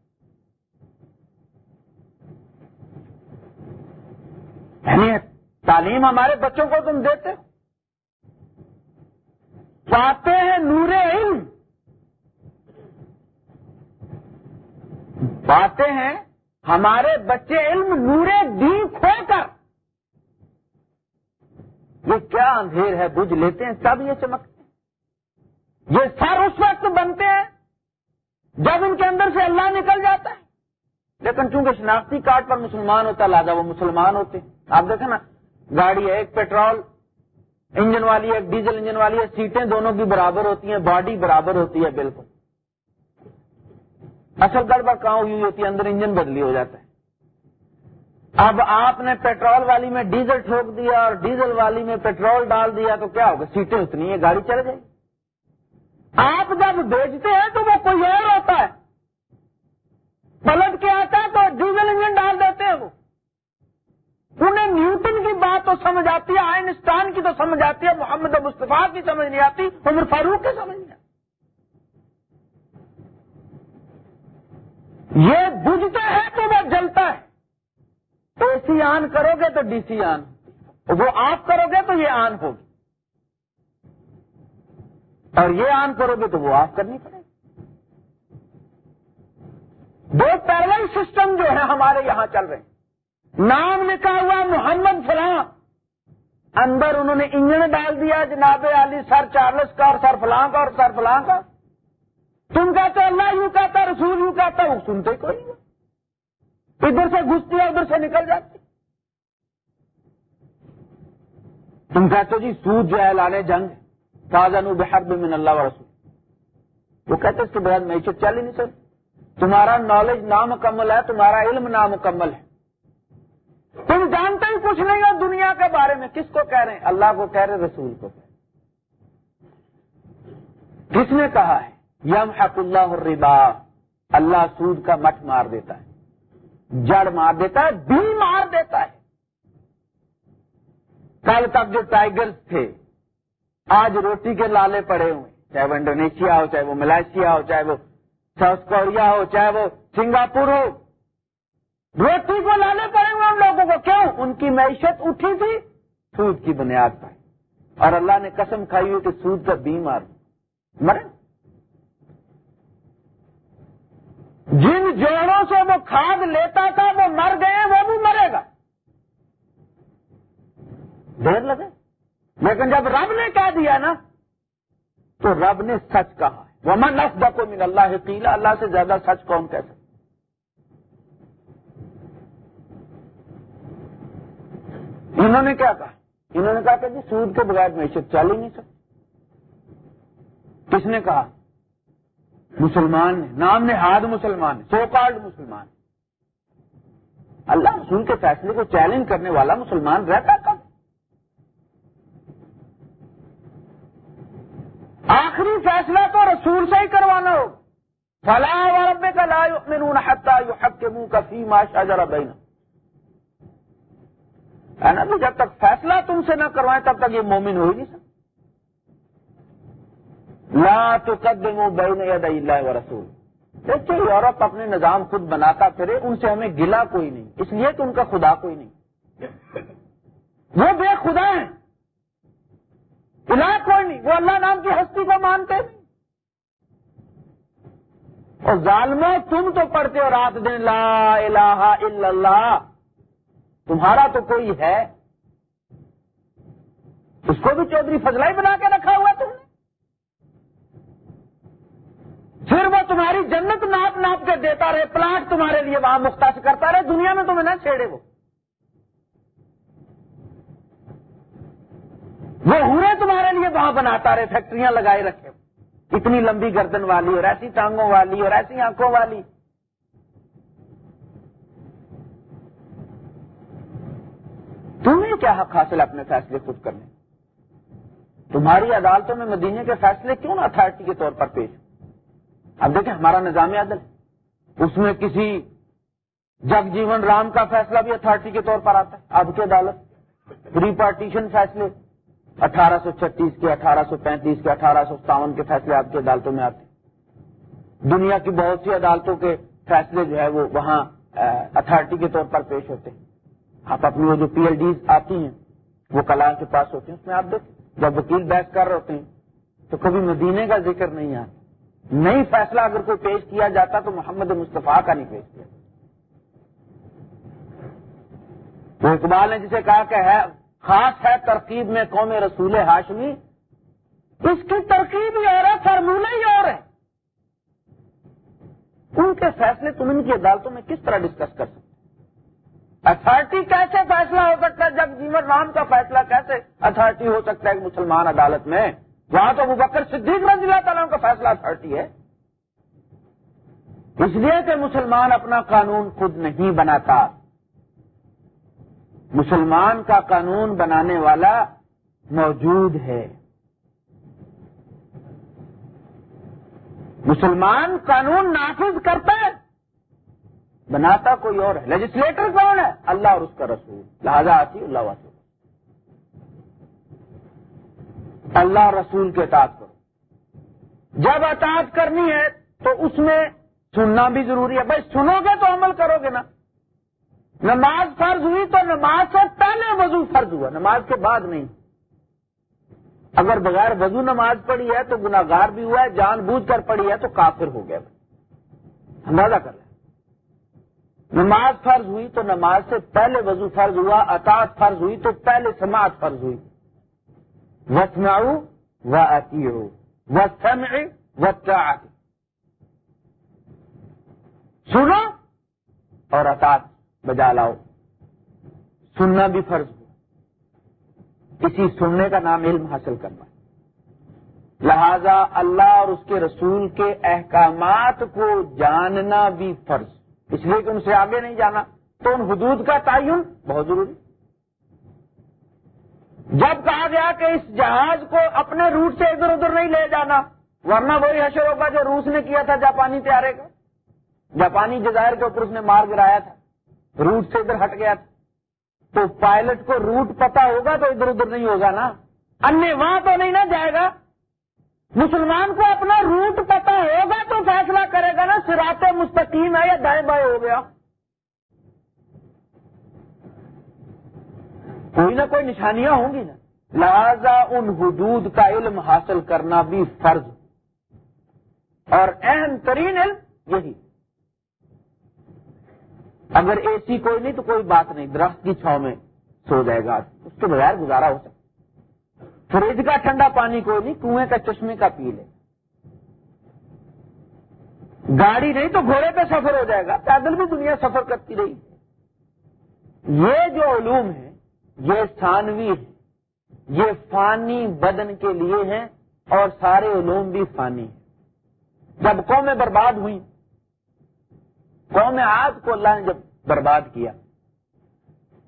یعنی تعلیم ہمارے بچوں کو تم دیتے ہو۔ پاتے ہیں نور علم باتیں ہیں، ہمارے بچے علم نورے دین کھو کر۔ یہ کیا اندھیر ہے، بجھ لیتے ہیں تب یہ چمکتے ہیں۔ یہ سر اس وقت بنتے ہیں جب ان کے اندر سے اللہ نکل جاتا ہے۔ لیکن چونکہ شناختی کارڈ پر مسلمان ہوتا ہے وہ مسلمان ہوتے ہیں۔ آپ دیکھیں نا، گاڑی ہے، ایک پیٹرول انجن والی ہے، ایک ڈیزل انجن والی ہے، سیٹیں دونوں کی برابر ہوتی ہیں، باڈی برابر ہوتی ہے، بالکل۔ اصل گڑبڑ کہاں ہوئی ہوتی ہے، اندر انجن بدلی ہو جاتا ہے۔ اب آپ نے پیٹرول والی میں ڈیزل ٹھوک دیا اور ڈیزل والی میں پیٹرول ڈال دیا تو کیا ہوگا؟ سیٹیں اتنی ہیں، گاڑی چل جائے آپ جب بیچتے ہیں تو وہ کوئی اور ہوتا ہے۔ پلٹ کے آتا ہے تو ڈیزل انجن ڈال دیتے ہیں وہ۔ انہیں نیوٹن کی بات تو سمجھ آتی ہے آئنسٹان کی تو سمجھ آتی ہے، محمد مصطفیٰ کی سمجھ نہیں آتی، عمر فاروق کی سمجھ نہیں آتی۔ یہ بجھتا ہے تو وہ جلتا ہے۔ اے سی آن کرو گے تو ڈی سی آن۔ وہ آپ کرو گے تو یہ آن ہوگی۔ اور یہ آن کرو گے تو وہ آف کرنی پڑے گی۔ دو پیرل سسٹم جو ہے ہمارے یہاں چل رہے ہیں۔ نام لکھا ہوا محمد فلاں۔ اندر انہوں نے انجن ڈال دیا جناب علی سر چارلس کا اور سر فلاں کا اور سر فلاں کا۔ تم کہتے اللہ یوں کہتا رسول یوں کہتا وہ سنتے کوئی نہیں۔ ادھر سے گھستی ہے، ادھر سے نکل جاتی۔ تم کہتے جی سود جو ہے، لانے جنگ تازہ نو من اللہ و رسول۔ وہ کہتے اس کے بعد معیشت چل ہی نہیں سکتی۔ تمہارا نالج نامکمل ہے، تمہارا علم نامکمل ہے۔ تم جانتے ہی کچھ نہیں ہو دنیا کے بارے میں، کس کو کہہ رہے ہیں؟ اللہ کو کہہ رہے رسول کو کہہ رہے کس نے کہا ہے؟ یم حق اللہ الربا۔ اللہ سود کا مٹ مار دیتا ہے۔ جڑ مار دیتا ہے بھی مار دیتا ہے۔ کل تک جو ٹائیگرز تھے، آج روٹی کے لالے پڑے ہوئے۔ چاہے وہ انڈونیشیا ہو، چاہے وہ ملائیشیا ہو، چاہے وہ ساؤتھ کوریا ہو، چاہے وہ سنگاپور ہو۔ روٹی کو لالے پڑے ہوئے ان لوگوں کو۔ کیوں؟ ان کی معیشت اٹھی تھی سود کی بنیاد پر۔ اور اللہ نے قسم کھائی ہوئی کہ سود کا بیمار مرے؟ جن جوڑوں سے وہ کھاد لیتا تھا وہ مر گئے وہ بھی مرے گا۔ دیر لگے؟ لیکن جب رب نے کہہ دیا نا، تو رب نے سچ کہا وہ من نفد کو من اللہ قیلا اللہ سے زیادہ سچ کون کہہ سکتا انہوں نے کیا کہا؟ انہوں نے کہا کہ جی سود کے بغیر معیشت چل ہی نہیں سکتی۔ کس نے کہا؟ مسلمان نام نے ہاد مسلمان سو کارڈ مسلمان اللہ رسول کے فیصلے کو چیلنج کرنے والا مسلمان رہتا کب؟ آخری فیصلہ تو رسول سے ہی کروانا ہو۔ فلاح و ربے کا لا یؤمنون حتی یحکمو کا فی ما شجر بینہم ہے نا جب تک فیصلہ تم سے نہ کروائیں، تب تک یہ مومن ہو ہی نہیں سکتا۔ لا تقدموا بین ید اللہ و رسول. دیکھیے یورپ اپنے نظام خود بناتا پھرے، ان سے ہمیں گلا کوئی نہیں، اس لیے کہ ان کا خدا کوئی نہیں. وہ بے خدا ہیں۔ الہ کوئی نہیں، وہ اللہ نام کی ہستی کو مانتے نہیں۔ اور ظالموں، تم تو پڑھتے ہو رات دن، لا الہ الا اللہ۔ تمہارا تو کوئی ہے۔ اس کو بھی چودھری فضلائی بنا کے رکھا ہوا تم نے۔ پھر وہ تمہاری جنت ناپ ناپ کے دیتا رہے، پلاٹ تمہارے لیے وہاں مختص کرتا رہے، دنیا میں تمہیں نہ چھیڑے وہ۔ وہ ہورے تمہارے لیے وہاں بناتا رہے، فیکٹریاں لگائے رکھے۔ اتنی لمبی گردن والی اور ایسی ٹانگوں والی اور ایسی آنکھوں والی۔ تمہیں کیا حق حاصل اپنے فیصلے خود کرنے؟ تمہاری عدالتوں میں مدینے کے فیصلے کیوں نہ اتارٹی کے طور پر پیش اب دیکھیں، ہمارا نظام عدل، اس میں کسی جگ جیون رام کا فیصلہ بھی اتارٹی کے طور پر آتا ہے۔ اب کی عدالت پری پارٹیشن فیصلے، اٹھارہ سو چھتیس کے، اٹھارہ سو پینتیس کے، اٹھارہ سو ستاون کے فیصلے آپ کی عدالتوں میں آتے دنیا کی بہت سی عدالتوں کے فیصلے جو ہے وہ وہاں اتارٹی کے طور پر پیش ہوتے ہیں۔ آپ اپنی وہ جو پی ایل ڈیز آتی ہیں، وہ کلا کے پاس ہوتے ہیں۔ اس میں آپ دیکھیں، جب وکیل بحث کر رہے ہوتے ہیں، تو کبھی مدینے کا ذکر نہیں آتا۔ نئی فیصلہ اگر کوئی پیش کیا جاتا تو محمد مصطفیٰ کا نہیں پیش کیا وہ اقبال نے جسے کہا کہ ہے، خاص ہے ترکیب میں قوم رسول ہاشمی۔ اس کی ترکیب ہی اور ہے فارمولہ ہی اور ہے ان کے فیصلے تم ان کی عدالتوں میں کس طرح ڈسکس کر سکتے اتارٹی کیسے فیصلہ ہو سکتا ہے؟ جب جیون رام کا فیصلہ کیسے اتارٹی ہو سکتا ہے مسلمان عدالت میں؟ وہاں تو بکر صدیق رضی اللہ تعالیٰ کا فیصلہ اتارٹی ہے۔ اس لیے کہ مسلمان اپنا قانون خود نہیں بناتا۔ مسلمان کا قانون بنانے والا موجود ہے۔ مسلمان قانون نافذ کرتا ہے۔ بناتا کوئی اور ہے۔ لیجسلیٹر کون ہے؟ اللہ اور اس کا رسول۔ لہذا آتی اللہ واسطے۔ اللہ رسول کے اطاعت کرو۔ جب اطاعت کرنی ہے تو اس میں سننا بھی ضروری ہے۔ بھائی سنو گے تو عمل کرو گے نا۔ نماز فرض ہوئی تو نماز سے پہلے وضو فرض ہوا، نماز کے بعد نہیں۔ اگر بغیر وضو نماز پڑھی ہے تو گناگار بھی ہوا ہے، جان بوجھ کر پڑھی ہے تو کافر ہو گیا۔ اندازہ کر لیں۔ نماز فرض ہوئی تو نماز سے پہلے وضو فرض ہوا اطاط فرض ہوئی تو پہلے سماعت فرض ہوئی۔ وسمعو و اتیو و سمع و سنو اور اطاط بجا لاؤ. سننا بھی فرض ہو. کسی سننے کا نام علم حاصل کرنا. لہذا اللہ اور اس کے رسول کے احکامات کو جاننا بھی فرض. اس لیے کہ ان سے آگے نہیں جانا. تو ان حدود کا تعین بہت ضروری. جب کہا گیا کہ اس جہاز کو اپنے روٹ سے ادھر ادھر نہیں لے جانا، ورنہ وہی حشر ہوگا جو روس نے کیا تھا جاپانی تیارے کا جاپانی جزائر کے اوپر اس نے مار گرایا تھا، روٹ سے ادھر ہٹ گیا تھا۔ تو پائلٹ کو روٹ پتا ہوگا تو ادھر ادھر نہیں ہوگا نا۔ ان وہاں تو نہیں نہ جائے گا۔ مسلمان کو اپنا روٹ پتا ہوگا تو فیصلہ کرے گا نا سراط مستقیم ہے یا دائیں بائیں ہو گیا۔ کوئی نہ کوئی نشانیاں ہوں گی نا۔ لہذا ان حدود کا علم حاصل کرنا بھی فرض۔ اور اہم ترین علم یہی۔ اگر اے سی کوئی نہیں تو کوئی بات نہیں، درخت کی چھاؤں میں سو جائے گا، اس کے بغیر گزارا ہو سکتا۔ فریج کا ٹھنڈا پانی کوئی نہیں، کنویں کا چشمے کا پی لے گاڑی نہیں تو گھوڑے پہ سفر ہو جائے گا، پیدل بھی دنیا سفر کرتی رہی۔ یہ جو علوم ہے یہ ثانوی ہے یہ فانی بدن کے لیے ہیں اور سارے علوم بھی فانی ہیں۔ جب قومیں برباد ہوئی قوم آج کو اللہ نے جب برباد کیا،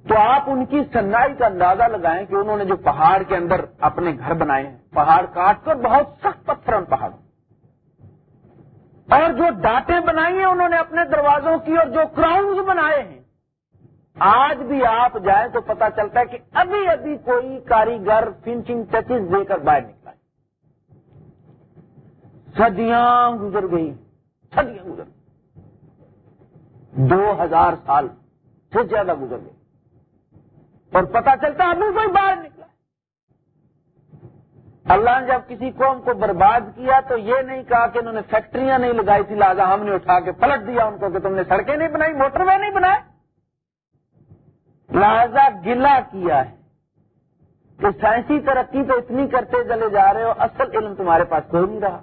تو آپ ان کی سنائی کا اندازہ لگائیں کہ انہوں نے جو پہاڑ کے اندر اپنے گھر بنائے ہیں، پہاڑ کاٹ کر بہت سخت پتھر ان پہاڑوں اور جو ڈانٹیں بنائی ہیں، انہوں نے اپنے دروازوں کی اور جو کراؤنز بنائے ہیں آج بھی آپ جائیں تو پتا چلتا ہے کہ ابھی ابھی کوئی کاریگر فنچنگ ٹچز دے کر باہر نکلا صدیاں گزر گئی صدیاں گزر گئی دو ہزار سال سے زیادہ گزر گئے۔ اور پتا چلتا ابھی کوئی باہر نکلا اللہ نے جب کسی قوم کو برباد کیا تو یہ نہیں کہا کہ انہوں نے فیکٹریاں نہیں لگائی تھی لہٰذا ہم نے اٹھا کے پلٹ دیا ان کو کہ تم نے سڑکیں نہیں بنائی، موٹر وے نہیں بنائے۔ لہذا گلا کیا ہے کہ سائنسی ترقی تو اتنی کرتے چلے جا رہے ہو، اصل علم تمہارے پاس کوئی نہیں رہا۔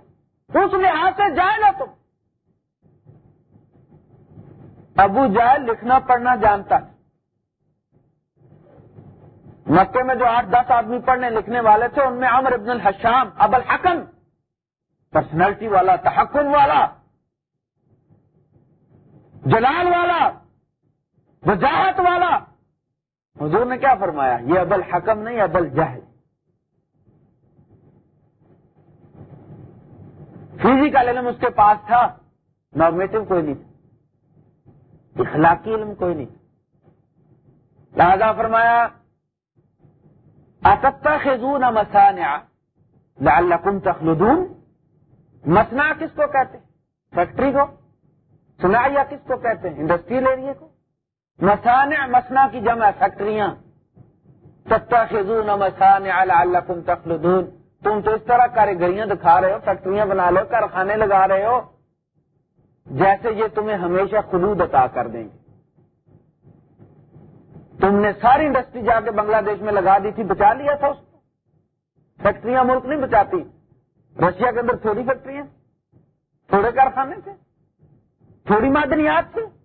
اس لحاظ سے جائے نا تم۔ ابو جائل لکھنا پڑھنا جانتا مکے میں جو آٹھ دس آدمی پڑھنے لکھنے والے تھے، ان میں عمر ابن الحشام اب الحکم پرسنالٹی والا، تحکم والا، جلال والا، وجاہت والا۔ حضور نے کیا فرمایا؟ یہ ابل حکم نہیں، ابل جہل۔ فزیکل علم اس کے پاس تھا نارمیٹو کوئی نہیں تھا، اخلاقی علم کوئی نہیں لہذا فرمایا اتتا خزون مسانع لعلکم تخلدون؟ مسنا کس کو کہتے ہیں؟ فیکٹری کو؟ سنایا کس کو کہتے ہیں؟ انڈسٹریل ایریے کو؟ مسانع مسنا کی جمع فیکٹریاں۔ ستا خزون مسانع لعلکم تخلدون۔ تم تو اس طرح کاریگریاں دکھا رہے ہو، فیکٹریاں بنا لو، کارخانے لگا رہے ہو۔ جیسے یہ تمہیں ہمیشہ خلود عطا کر دیں گے۔ تم نے ساری انڈسٹری جا کے بنگلہ دیش میں لگا دی تھی، بچا لیا تھا اس کو۔ فیکٹریاں ملک نہیں بچاتی۔ رشیا کے اندر تھوڑی فیکٹریاں، تھوڑے کارخانے تھے، تھوڑی معدنیات تھے۔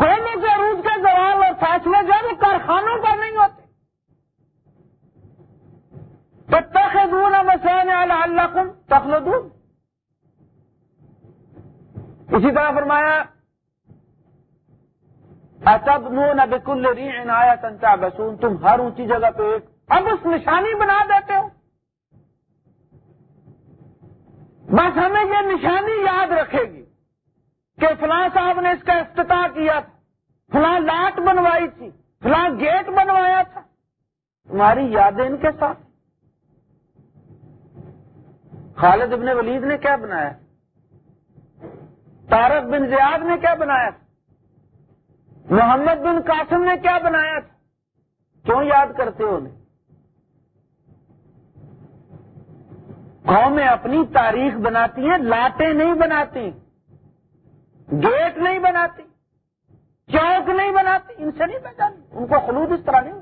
کوئلے کے عروج کے زوال اور فیصلے جو وہ کارخانوں پر نہیں ہوتے۔ تخلدون مسان اللہ کم تخلدون۔ اسی طرح فرمایا اتب نو نہ بکل آیا تنچا بسون تم ہر اونچی جگہ پہ ایک اب اس نشانی بنا دیتے ہو۔ بس ہمیں یہ نشانی یاد رکھے گی۔ کہ فلاں صاحب نے اس کا افتتاح کیا تھا۔ فلاں لاٹ بنوائی تھی۔ فلاں گیٹ بنوایا تھا۔ تمہاری یادیں ان کے ساتھ۔ خالد ابن ولید نے کیا بنایا؟ تارک بن زیاد نے کیا بنایا تھا؟ محمد بن قاسم نے کیا بنایا تھا؟ کیوں یاد کرتے ہو انہیں؟ قومیں اپنی تاریخ بناتی ہیں، لاٹیں نہیں بناتی۔ گیٹ نہیں بناتی، چوک نہیں بناتی، ان سے نہیں پہچانی ان کو خلود اس طرح نہیں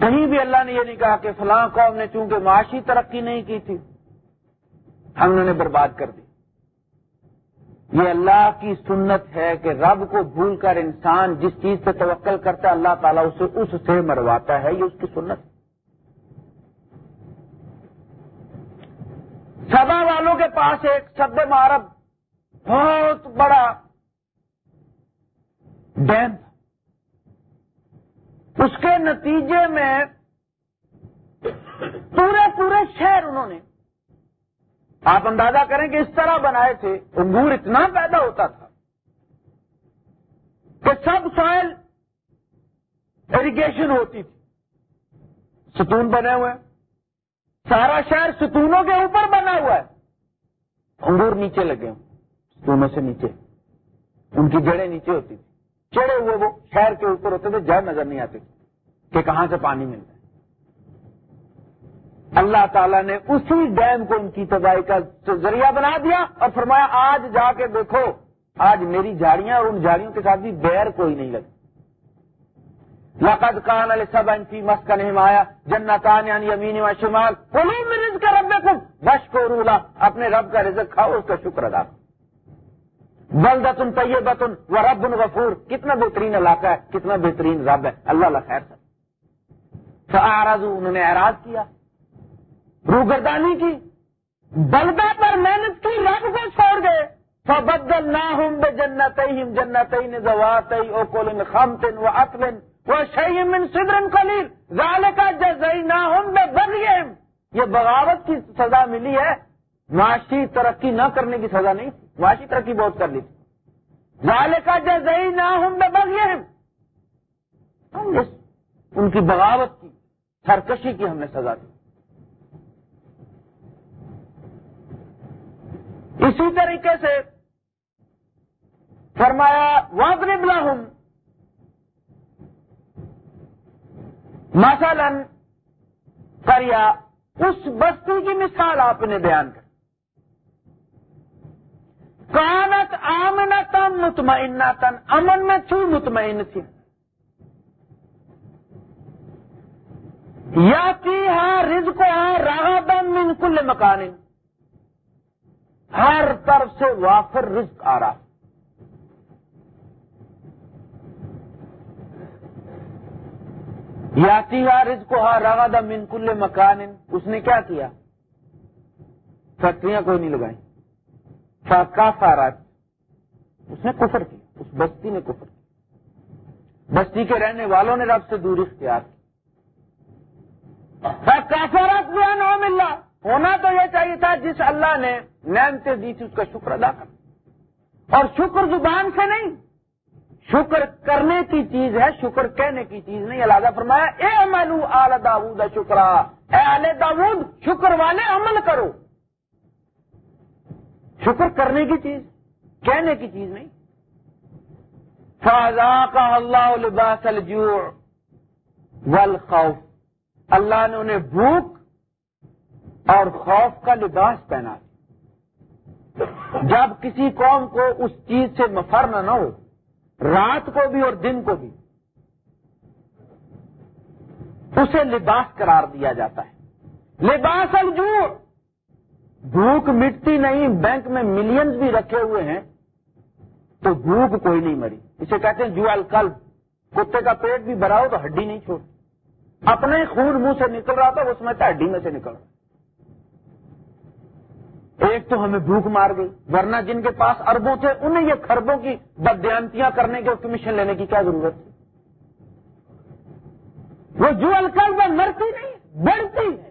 کہیں بھی اللہ نے یہ نہیں کہا کہ فلاں قوم نے چونکہ معاشی ترقی نہیں کی تھی، ہم نے برباد کر دی۔ یہ اللہ کی سنت ہے کہ رب کو بھول کر انسان جس چیز پہ توکل کرتا ہے، اللہ تعالیٰ اسے اس سے مرواتا ہے، یہ اس کی سنت ہے۔ سبا والوں کے پاس ایک سب معرب بہت بڑا ڈیم اس کے نتیجے میں پورے پورے شہر انہوں نے آپ اندازہ کریں کہ اس طرح بنائے تھے، انگور اتنا پیدا ہوتا تھا کہ سب سوائل اریگیشن ہوتی تھی۔ ستون بنے ہوئے۔ سارا شہر ستونوں کے اوپر بنا ہوا ہے۔ انگور نیچے لگے ہوں، ستونوں سے نیچے۔ ان کی جڑیں نیچے ہوتی تھی چڑے ہوئے وہ شہر کے اوپر ہوتے تھے جڑ نظر نہیں آتی کہ کہاں سے پانی ملتا ہے۔ اللہ تعالیٰ نے اسی ڈیم کو ان کی تباہی کا ذریعہ بنا دیا اور فرمایا، آج جا کے دیکھو، آج میری جھاڑیاں اور ان جھاڑیوں کے ساتھ بھی بیر کوئی نہیں لگتی لقد کان علیہ سب انفی مس کا جنتان یعنی امین و شمال میں رزق کا رب کو بش اپنے رب کا رزق کھاؤ، اس کا شکر ادا بلدتن طیبتن و رب غفور. کتنا بہترین علاقہ ہے، کتنا بہترین رب ہے. اللہ اللہ خیر سب انہوں نے اعراض کیا. روگردانی کی. بلدا پر محنت کی، رب کو چھوڑ گئے. فبدل نہ ہوں بے جنت جنت زوات او کولن خامتن و اطلن وہ من سدرن کلیل ظال کا جزئی نہ ہوں بے یہ بغاوت کی سزا ملی ہے. معاشی ترقی نہ کرنے کی سزا نہیں تھی. معاشی ترقی بہت کر لی تھی. ظال کا جزئی نہ ہوں بے ان کی بغاوت کی، سرکشی کی ہم نے سزا دی. اسی طریقے سے فرمایا، واضرب لهم مثلا کریا اس بستی کی مثال آپ نے بیان کر۔ کانت آمنتن مطمئنتن امن میں تھی، مطمئن تھی۔ یا کی ہاں رز کو ہاں راہ من کل مکان۔ ہر طرف سے وافر رزق آ رہا۔ یاتی رز کو ہا راغا من کل مکان. اس نے کیا کیا؟ فیکٹریاں کوئی نہیں لگائی. اس نے کفر کی. اس بستی نے کفر کی. بستی کے رہنے والوں نے رب سے دور اختیار کی. کافارات بھی نو مل ہونا تو یہ چاہیے تھا جس اللہ نے نعمتیں دی تھی، اس کا شکر ادا کر. اور شکر زبان سے نہیں شکر کرنے کی چیز ہے، شکر کہنے کی چیز نہیں۔ اللہ فرمایا، اے ملو آل داود، شکرا۔ اے آل داود شکر والے عمل کرو۔ شکر کرنے کی چیز، کہنے کی چیز نہیں۔ فاضا کا اللہ لباس الجوع والخوف۔ اللہ نے انہیں بھوک اور خوف کا لباس پہنا جب کسی قوم کو اس چیز سے مفرنا نہ ہو رات کو بھی اور دن کو بھی اسے لباس قرار دیا جاتا ہے۔ لباس الجوع بھوک مٹتی نہیں، بینک میں ملینز بھی رکھے ہوئے ہیں۔ تو بھوک کوئی نہیں مری۔ اسے کہتے ہیں جو الکل کتے کا پیٹ بھی بھرا ہو تو ہڈی نہیں چھوڑ اپنے خون منہ سے نکل رہا تھا، اس میں ہڈی میں سے نکل رہا۔ ایک تو ہمیں بھوک مار گئی، ورنہ جن کے پاس اربوں تھے، انہیں یہ خربوں کی بدیانتیاں کرنے کے کمیشن لینے کی کیا ضرورت تھی؟ وہ جو الکل وہ مرتی نہیں، بڑھتی ہے۔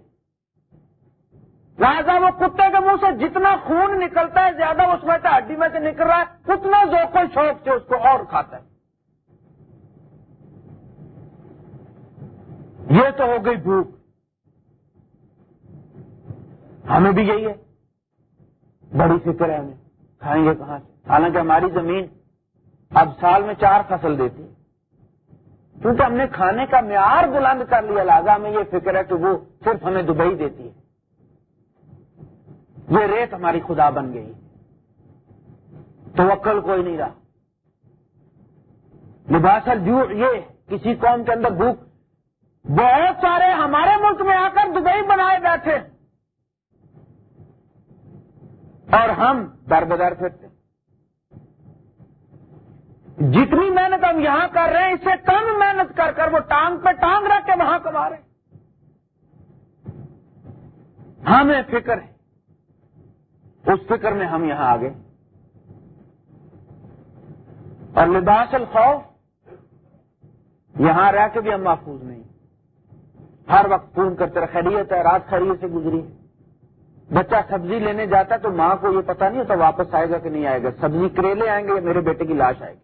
لہٰذا وہ کتے کے منہ سے جتنا خون نکلتا ہے، زیادہ اس میں ہڈی میں سے نکل رہا ہے، اتنا ذوق و شوق سے اس کو اور کھاتا ہے۔ یہ تو ہو گئی بھوک۔ ہمیں بھی یہی ہے۔ بڑی فکر ہے ہمیں۔ کھائیں گے کہاں سے؟ حالانکہ ہماری زمین اب سال میں چار فصل دیتی کیونکہ ہم نے کھانے کا معیار بلند کر لیا، لہٰذا ہمیں یہ فکر ہے کہ وہ صرف ہمیں دبئی دیتی ہے۔ یہ ریت ہماری خدا بن گئی۔ تو کوئی نہیں رہا۔ لباسل جو یہ کسی قوم کے اندر بھوک، بہت سارے ہمارے ملک میں آ کر دبئی بنائے بیٹھے۔ اور ہم در بدر پھرتے جتنی محنت ہم یہاں کر رہے ہیں، اس سے کم محنت کر کر وہ ٹانگ پہ ٹانگ رکھ کے وہاں کما رہے ہمیں فکر ہے۔ اس فکر میں ہم یہاں آ گئے اور لباس الخوف یہاں رہ کے بھی ہم محفوظ نہیں۔ ہر وقت فون کرتے رہے، خیریت ہے، رات خیریت سے گزری بچہ سبزی لینے جاتا ہے تو ماں کو یہ پتا نہیں ہوتا واپس آئے گا کہ نہیں آئے گا۔ سبزی کریلے آئیں گے یا میرے بیٹے کی لاش آئے گی۔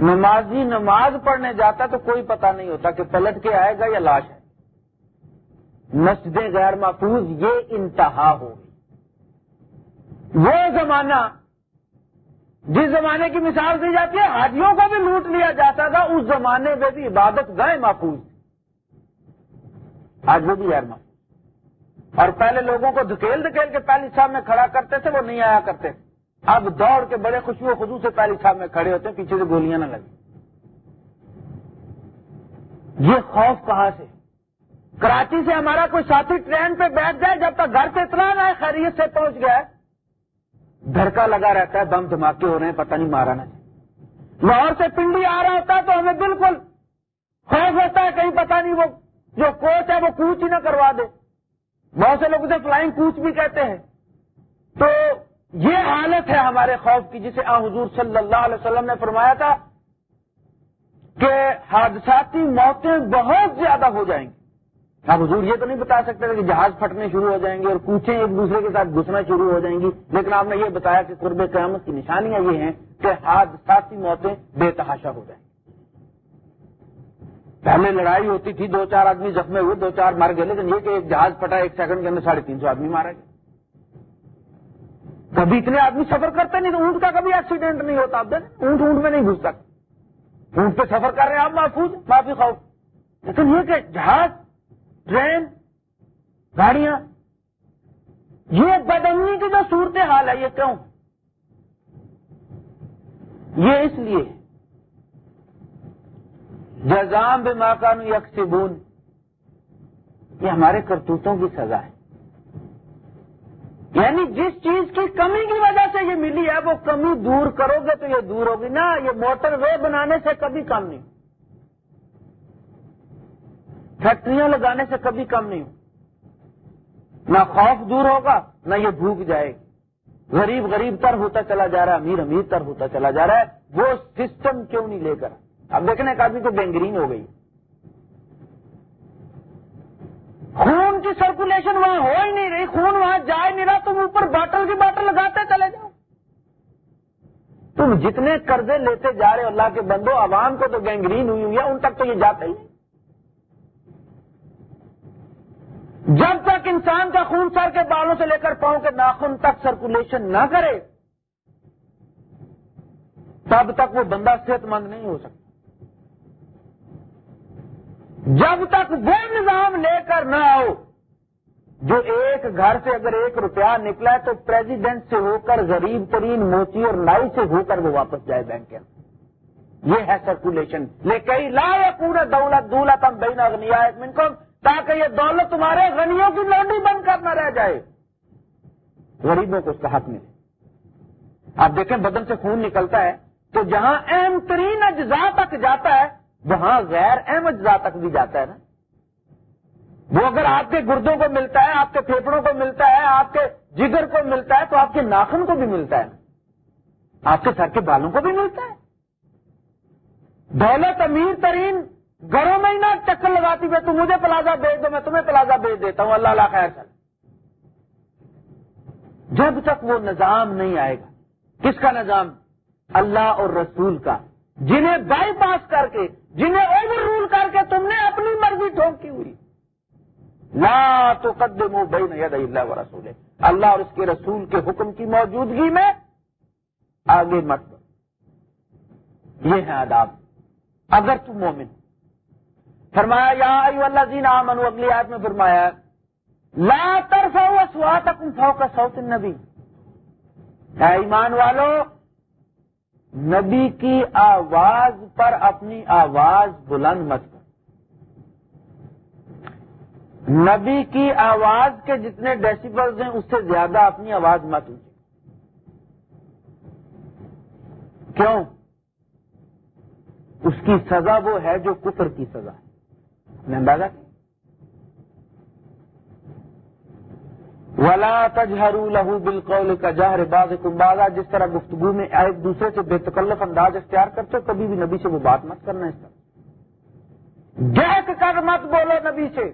نمازی نماز پڑھنے جاتا تو کوئی پتا نہیں ہوتا کہ پلٹ کے آئے گا یا لاش ہے۔ مسجدیں غیر محفوظ، یہ انتہا ہوگی وہ زمانہ جس زمانے کی مثال دی جاتی ہے، حاجیوں کو بھی لوٹ لیا جاتا تھا، اس زمانے میں بھی عبادت گئے محفوظ آج وہ بھی غیر محفوظ۔ اور پہلے لوگوں کو دھکیل دھکیل کے پہلی صاحب میں کھڑا کرتے تھے، وہ نہیں آیا کرتے۔ اب دوڑ کے بڑے خوشی و خدو سے پہلی صاحب میں کھڑے ہوتے ہیں، پیچھے سے گولیاں نہ لگی یہ خوف کہاں سے؟ کراچی سے ہمارا کوئی ساتھی ٹرین پہ بیٹھ جائے، جب تک گھر سے اتنا نہ خیریت سے پہنچ گیا دھڑکا لگا رہتا ہے بم دھماکے ہو رہے ہیں، پتہ نہیں مارا نہیں لاہور سے پنڈی آ رہا ہوتا ہے تو ہمیں بالکل خوف ہوتا ہے، کہیں پتہ نہیں وہ جو کوچ ہے، وہ کوچ ہی نہ کروا دے۔ بہت سے لوگ اسے فلائنگ کوچ بھی کہتے ہیں۔ تو یہ حالت ہے ہمارے خوف کی، جسے آ حضور صلی اللہ علیہ وسلم نے فرمایا تھا کہ حادثاتی موتیں بہت زیادہ ہو جائیں گی۔ آپ حضور یہ تو نہیں بتا سکتے کہ جہاز پھٹنے شروع ہو جائیں گے اور کوچے ایک دوسرے کے ساتھ گھسنا شروع ہو جائیں گی، لیکن آپ نے یہ بتایا کہ قرب قیامت کی نشانیاں یہ ہیں کہ حادثاتی موتیں بے تحاشا ہو جائیں۔ گی پہلے لڑائی ہوتی تھی، دو چار آدمی زخمی ہوئے، دو چار مار گئے، لیکن یہ کہ ایک جہاز پھٹا، ایک سیکنڈ کے اندر ساڑھے تین سو آدمی مارا گیا کبھی اتنے آدمی سفر کرتے نہیں، تو اونٹ کا کبھی ایکسیڈنٹ نہیں ہوتا، آپ اونٹ اونٹ میں نہیں گھس سکتے اونٹ پہ سفر کر رہے ہیں آپ، محفوظ، معافی خوف لیکن یہ کہ جہاز، ٹرین، گاڑیاں، یہ بدمنی کی جو صورت حال ہے، یہ کیوں؟ یہ اس لیے جزام بے ماکان یکسبون یہ ہمارے کرتوتوں کی سزا ہے۔ یعنی جس چیز کی کمی کی وجہ سے یہ ملی ہے، وہ کمی دور کرو گے تو یہ دور ہوگی۔ نا یہ موٹر وے بنانے سے کبھی کم نہیں۔ فیکٹریاں لگانے سے کبھی کم نہیں۔ نہ خوف دور ہوگا، نہ یہ بھوک جائے گی۔ غریب غریب تر ہوتا چلا جا رہا ہے، امیر امیر تر ہوتا چلا جا رہا ہے۔ وہ سسٹم کیوں نہیں لے کر اب دیکھنے کا آدمی تو گینگرین ہو گئی۔ خون کی سرکولیشن وہاں ہو ہی نہیں رہی، خون وہاں جا ہی نہیں رہا، تم اوپر باٹل کی باٹل لگاتے چلے جاؤ۔ تم جتنے قرضے لیتے جا رہے ہو اللہ کے بندو، عوام کو تو گینگرین ہوئی ہوئی ہے، ان تک تو یہ جاتا ہی نہیں۔ جب تک انسان کا خون سر کے بالوں سے لے کر پاؤں کے ناخن تک سرکولیشن نہ کرے، تب تک وہ بندہ صحت مند نہیں ہو سکتا۔ جب تک وہ نظام لے کر نہ آؤ، جو ایک گھر سے اگر ایک روپیہ نکلا ہے تو پریزیڈنٹ سے ہو کر غریب ترین موچی اور لائی سے ہو کر وہ واپس جائے بینک کے اندر۔ یہ ہے سرکولیشن لیکن لا یا پورے دولت دولت ہم بین اغنیا منکم، تاکہ یہ دولت تمہارے غنیوں کی لونڈی بند کر نہ رہ جائے۔ غریبوں کو اس کا حق ملے۔ آپ دیکھیں بدن سے خون نکلتا ہے تو جہاں اہم ترین اجزاء تک جاتا ہے وہاں غیر اہم اجزاء تک بھی جاتا ہے نا۔ وہ اگر آپ کے گردوں کو ملتا ہے، آپ کے پھیپڑوں کو ملتا ہے، آپ کے جگر کو ملتا ہے، تو آپ کے ناخن کو بھی ملتا ہے۔ آپ کے سر کے بالوں کو بھی ملتا ہے۔ دولت امیر ترین گھروں میں ہی نہ چکر لگاتی ہوئے تو مجھے پلازا بھیج دو، میں تمہیں پلازا بھیج دیتا ہوں۔ اللہ اللہ خیر سر جب تک وہ نظام نہیں آئے گا، کس کا نظام؟ اللہ اور رسول کا، جنہیں بائی پاس کر کے جنہیں اوور رول کر کے تم نے اپنی مرضی ٹھونکی ہوئی۔ لا تو قدم بین ید اللہ و رسول اللہ اور اس کے رسول کے حکم کی موجودگی میں آگے مت یہ ہے آداب۔ اگر تم مومن، فرمایا یا ایو اللہ زین آمن اگلی آیت میں فرمایا لا ترفعوا اصواتکم فوق صوت النبی۔ اے ایمان والو نبی کی آواز پر اپنی آواز بلند مت کر نبی کی آواز کے جتنے ڈیسیبلز ہیں، اس سے زیادہ اپنی آواز مت اونچی۔ کیوں؟ اس کی سزا وہ ہے جو کفر کی سزا ہے۔ اندازہ ولا تجہر لہو بالقول کا جہر باز کمبازا جس طرح گفتگو میں ایک دوسرے سے بے تکلف انداز اختیار کرتے ہو، کبھی بھی نبی سے وہ بات مت کرنا اس طرح۔ دیکھ کر مت بولو نبی سے۔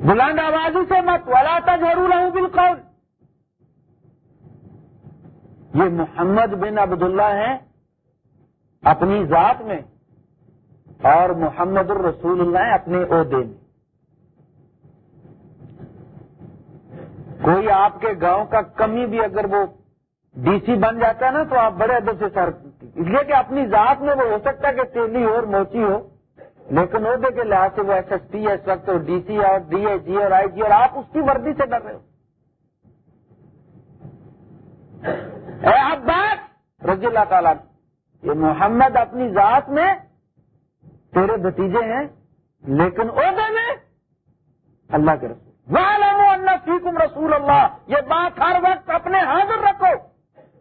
بلند آوازی سے مت، ولا تجہر لہو بالقول۔ یہ محمد بن عبداللہ ہیں اپنی ذات میں۔ اور محمد الرسول اللہ اپنے عہدے میں۔ کوئی آپ کے گاؤں کا کمی بھی اگر وہ ڈی سی بن جاتا ہے نا تو آپ بڑے ادب سے سر اس لیے کہ اپنی ذات میں وہ ہو سکتا ہے کہ تیلی ہو اور موچی ہو، لیکن عہدے کے لحاظ سے وہ ایس ایس پی ہے اس وقت ڈی سی اور ڈی اے جی اور آئی جی اور آپ اس کی وردی سے ڈر رہے ہو۔ اے عباس رضی اللہ تعالیٰ یہ محمد اپنی ذات میں تیرے بتیجے ہیں، لیکن عہدے میں اللہ کے رسول۔ اللہ فیکم رسول اللہ یہ بات ہر وقت اپنے حاضر رکھو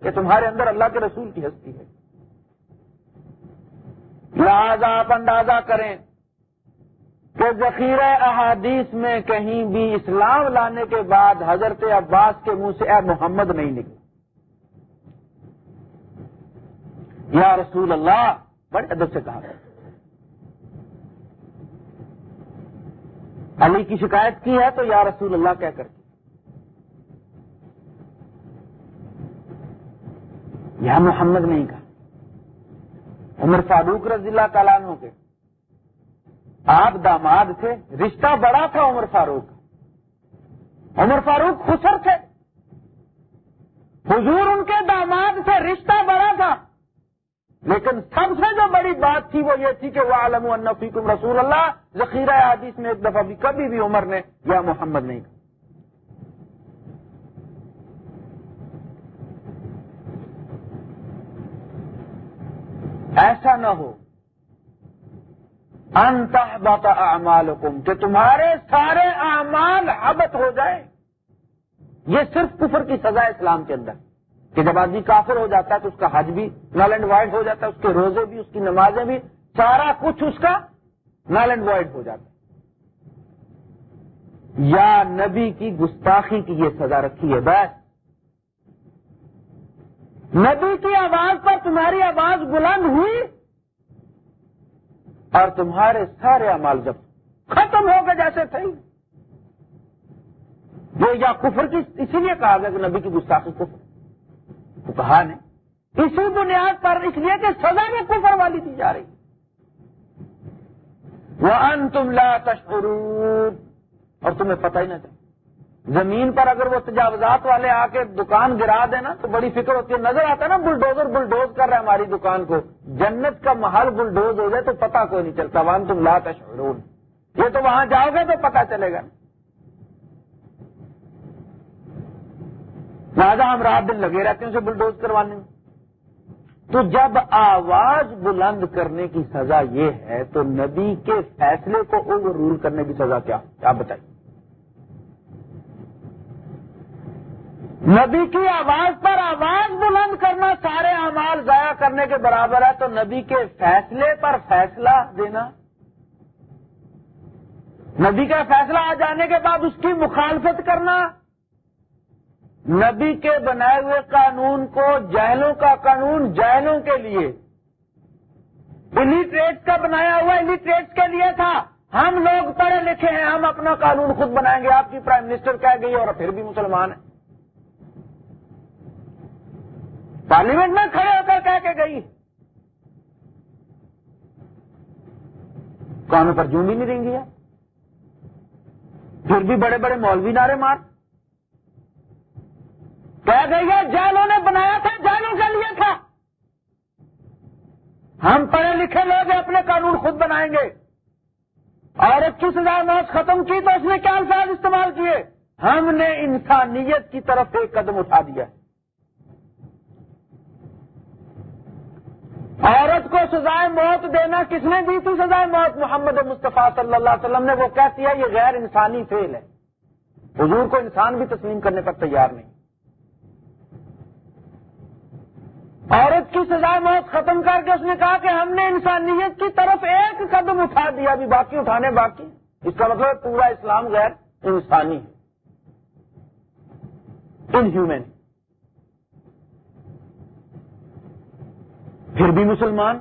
کہ تمہارے اندر اللہ کے رسول کی ہستی ہے۔ لہذا آپ اندازہ کریں کہ ذخیرہ احادیث میں کہیں بھی اسلام لانے کے بعد حضرت عباس کے منہ سے اے محمد نہیں نکلا۔ یا رسول اللہ، بڑے ادب سے کہا۔ علی کی شکایت کی ہے تو یا رسول اللہ کیا کرتی یا محمد نہیں کہا۔ عمر فاروق رضی اللہ تعالیٰ عنہ کے۔ آپ داماد تھے، رشتہ بڑا تھا عمر فاروق۔ عمر فاروق خسر تھے۔ حضور ان کے داماد تھے، رشتہ بڑا تھا۔ لیکن سب سے جو بڑی بات تھی وہ یہ تھی کہ وہ عالم النفیکم رسول اللہ ذخیرہ حدیث میں ایک دفعہ بھی کبھی بھی عمر نے یا محمد نہیں۔ کہا ایسا نہ ہو۔ انتہ باتا اعمال کہ تمہارے سارے اعمال حبت ہو جائے یہ صرف کفر کی سزا اسلام کے اندر۔ کہ جب آدمی کافر ہو جاتا ہے تو اس کا حج بھی نال اینڈ وائڈ ہو جاتا ہے، اس کے روزے بھی، اس کی نمازیں بھی، سارا کچھ اس کا نال اینڈ وائڈ ہو جاتا ہے۔ یا نبی کی گستاخی کی یہ سزا رکھی ہے، بس۔ نبی کی آواز پر تمہاری آواز بلند ہوئی اور تمہارے سارے امال جب ختم ہو گئے جیسے تھے۔ یہ یا کفر کی، اسی لیے کہا گیا کہ نبی کی گستاخی کفر۔ کہا نے۔ اسی بنیاد پر اس لیے کہ سزا میں کفر والی دی جا رہی وہ ان تم لا تشعرون۔ اور تمہیں پتہ ہی نہ چلے۔ زمین پر اگر وہ تجاوزات والے آ کے دکان گرا دینا تو بڑی فکر ہوتی ہے نظر آتا ہے نا بلڈوزر بلڈوز کر رہا ہے ہماری دکان کو۔ جنت کا محل بلڈوز ہو جائے تو پتا کوئی نہیں چلتا۔ وان تم لا تشعرون۔ یہ تو وہاں جاؤ گے تو پتا چلے گا۔ لہٰذا ہم رات دن لگے رہتے ہیں اسے بلڈوز کروانے میں۔ تو جب آواز بلند کرنے کی سزا یہ ہے، تو نبی کے فیصلے کو اوور رول کرنے کی سزا کیا؟ آپ بتائیے نبی کی آواز پر آواز بلند کرنا سارے اعمال ضائع کرنے کے برابر ہے، تو نبی کے فیصلے پر فیصلہ دینا۔ نبی کا فیصلہ آ جانے کے بعد اس کی مخالفت کرنا۔ نبی کے بنائے ہوئے قانون کو جہلوں کا قانون جہلوں کے لیے۔ ٹریڈ کا بنایا ہوا ٹریڈ کے لیے تھا۔ ہم لوگ پڑھے لکھے ہیں، ہم اپنا قانون خود بنائیں گے۔ آپ کی پرائم منسٹر کہہ گئی اور پھر بھی مسلمان ہیں۔ پارلیمنٹ میں کھڑے ہو کر کہہ کے گئی۔ کانوں پر جون بھی نہیں دیں گی پھر بھی بڑے بڑے مولوی نعرے مار۔ کہہ گئی ہے، جیلوں نے بنایا تھا، جیلوں کے لیے تھا۔ ہم پڑھے لکھے لوگ اپنے قانون خود بنائیں گے۔ اور اکیس ہزار موت ختم کی تو اس نے کیا الفاظ استعمال کیے؟ ہم نے انسانیت کی طرف ایک قدم اٹھا دیا۔ عورت کو سزائے موت دینا کس نے دی تھی؟ سزائے موت محمد مصطفیٰ صلی اللہ علیہ وسلم نے۔ وہ کہتی ہے، یہ غیر انسانی فیل ہے۔ حضور کو انسان بھی تسلیم کرنے پر تیار نہیں۔ عورت کی سزائے موت ختم کر کے اس نے کہا کہ ہم نے انسانیت کی طرف ایک قدم اٹھا دیا، ابھی باقی اٹھانے باقی۔ اس کا مطلب پورا اسلام غیر انسانی ان ہیومن پھر بھی مسلمان۔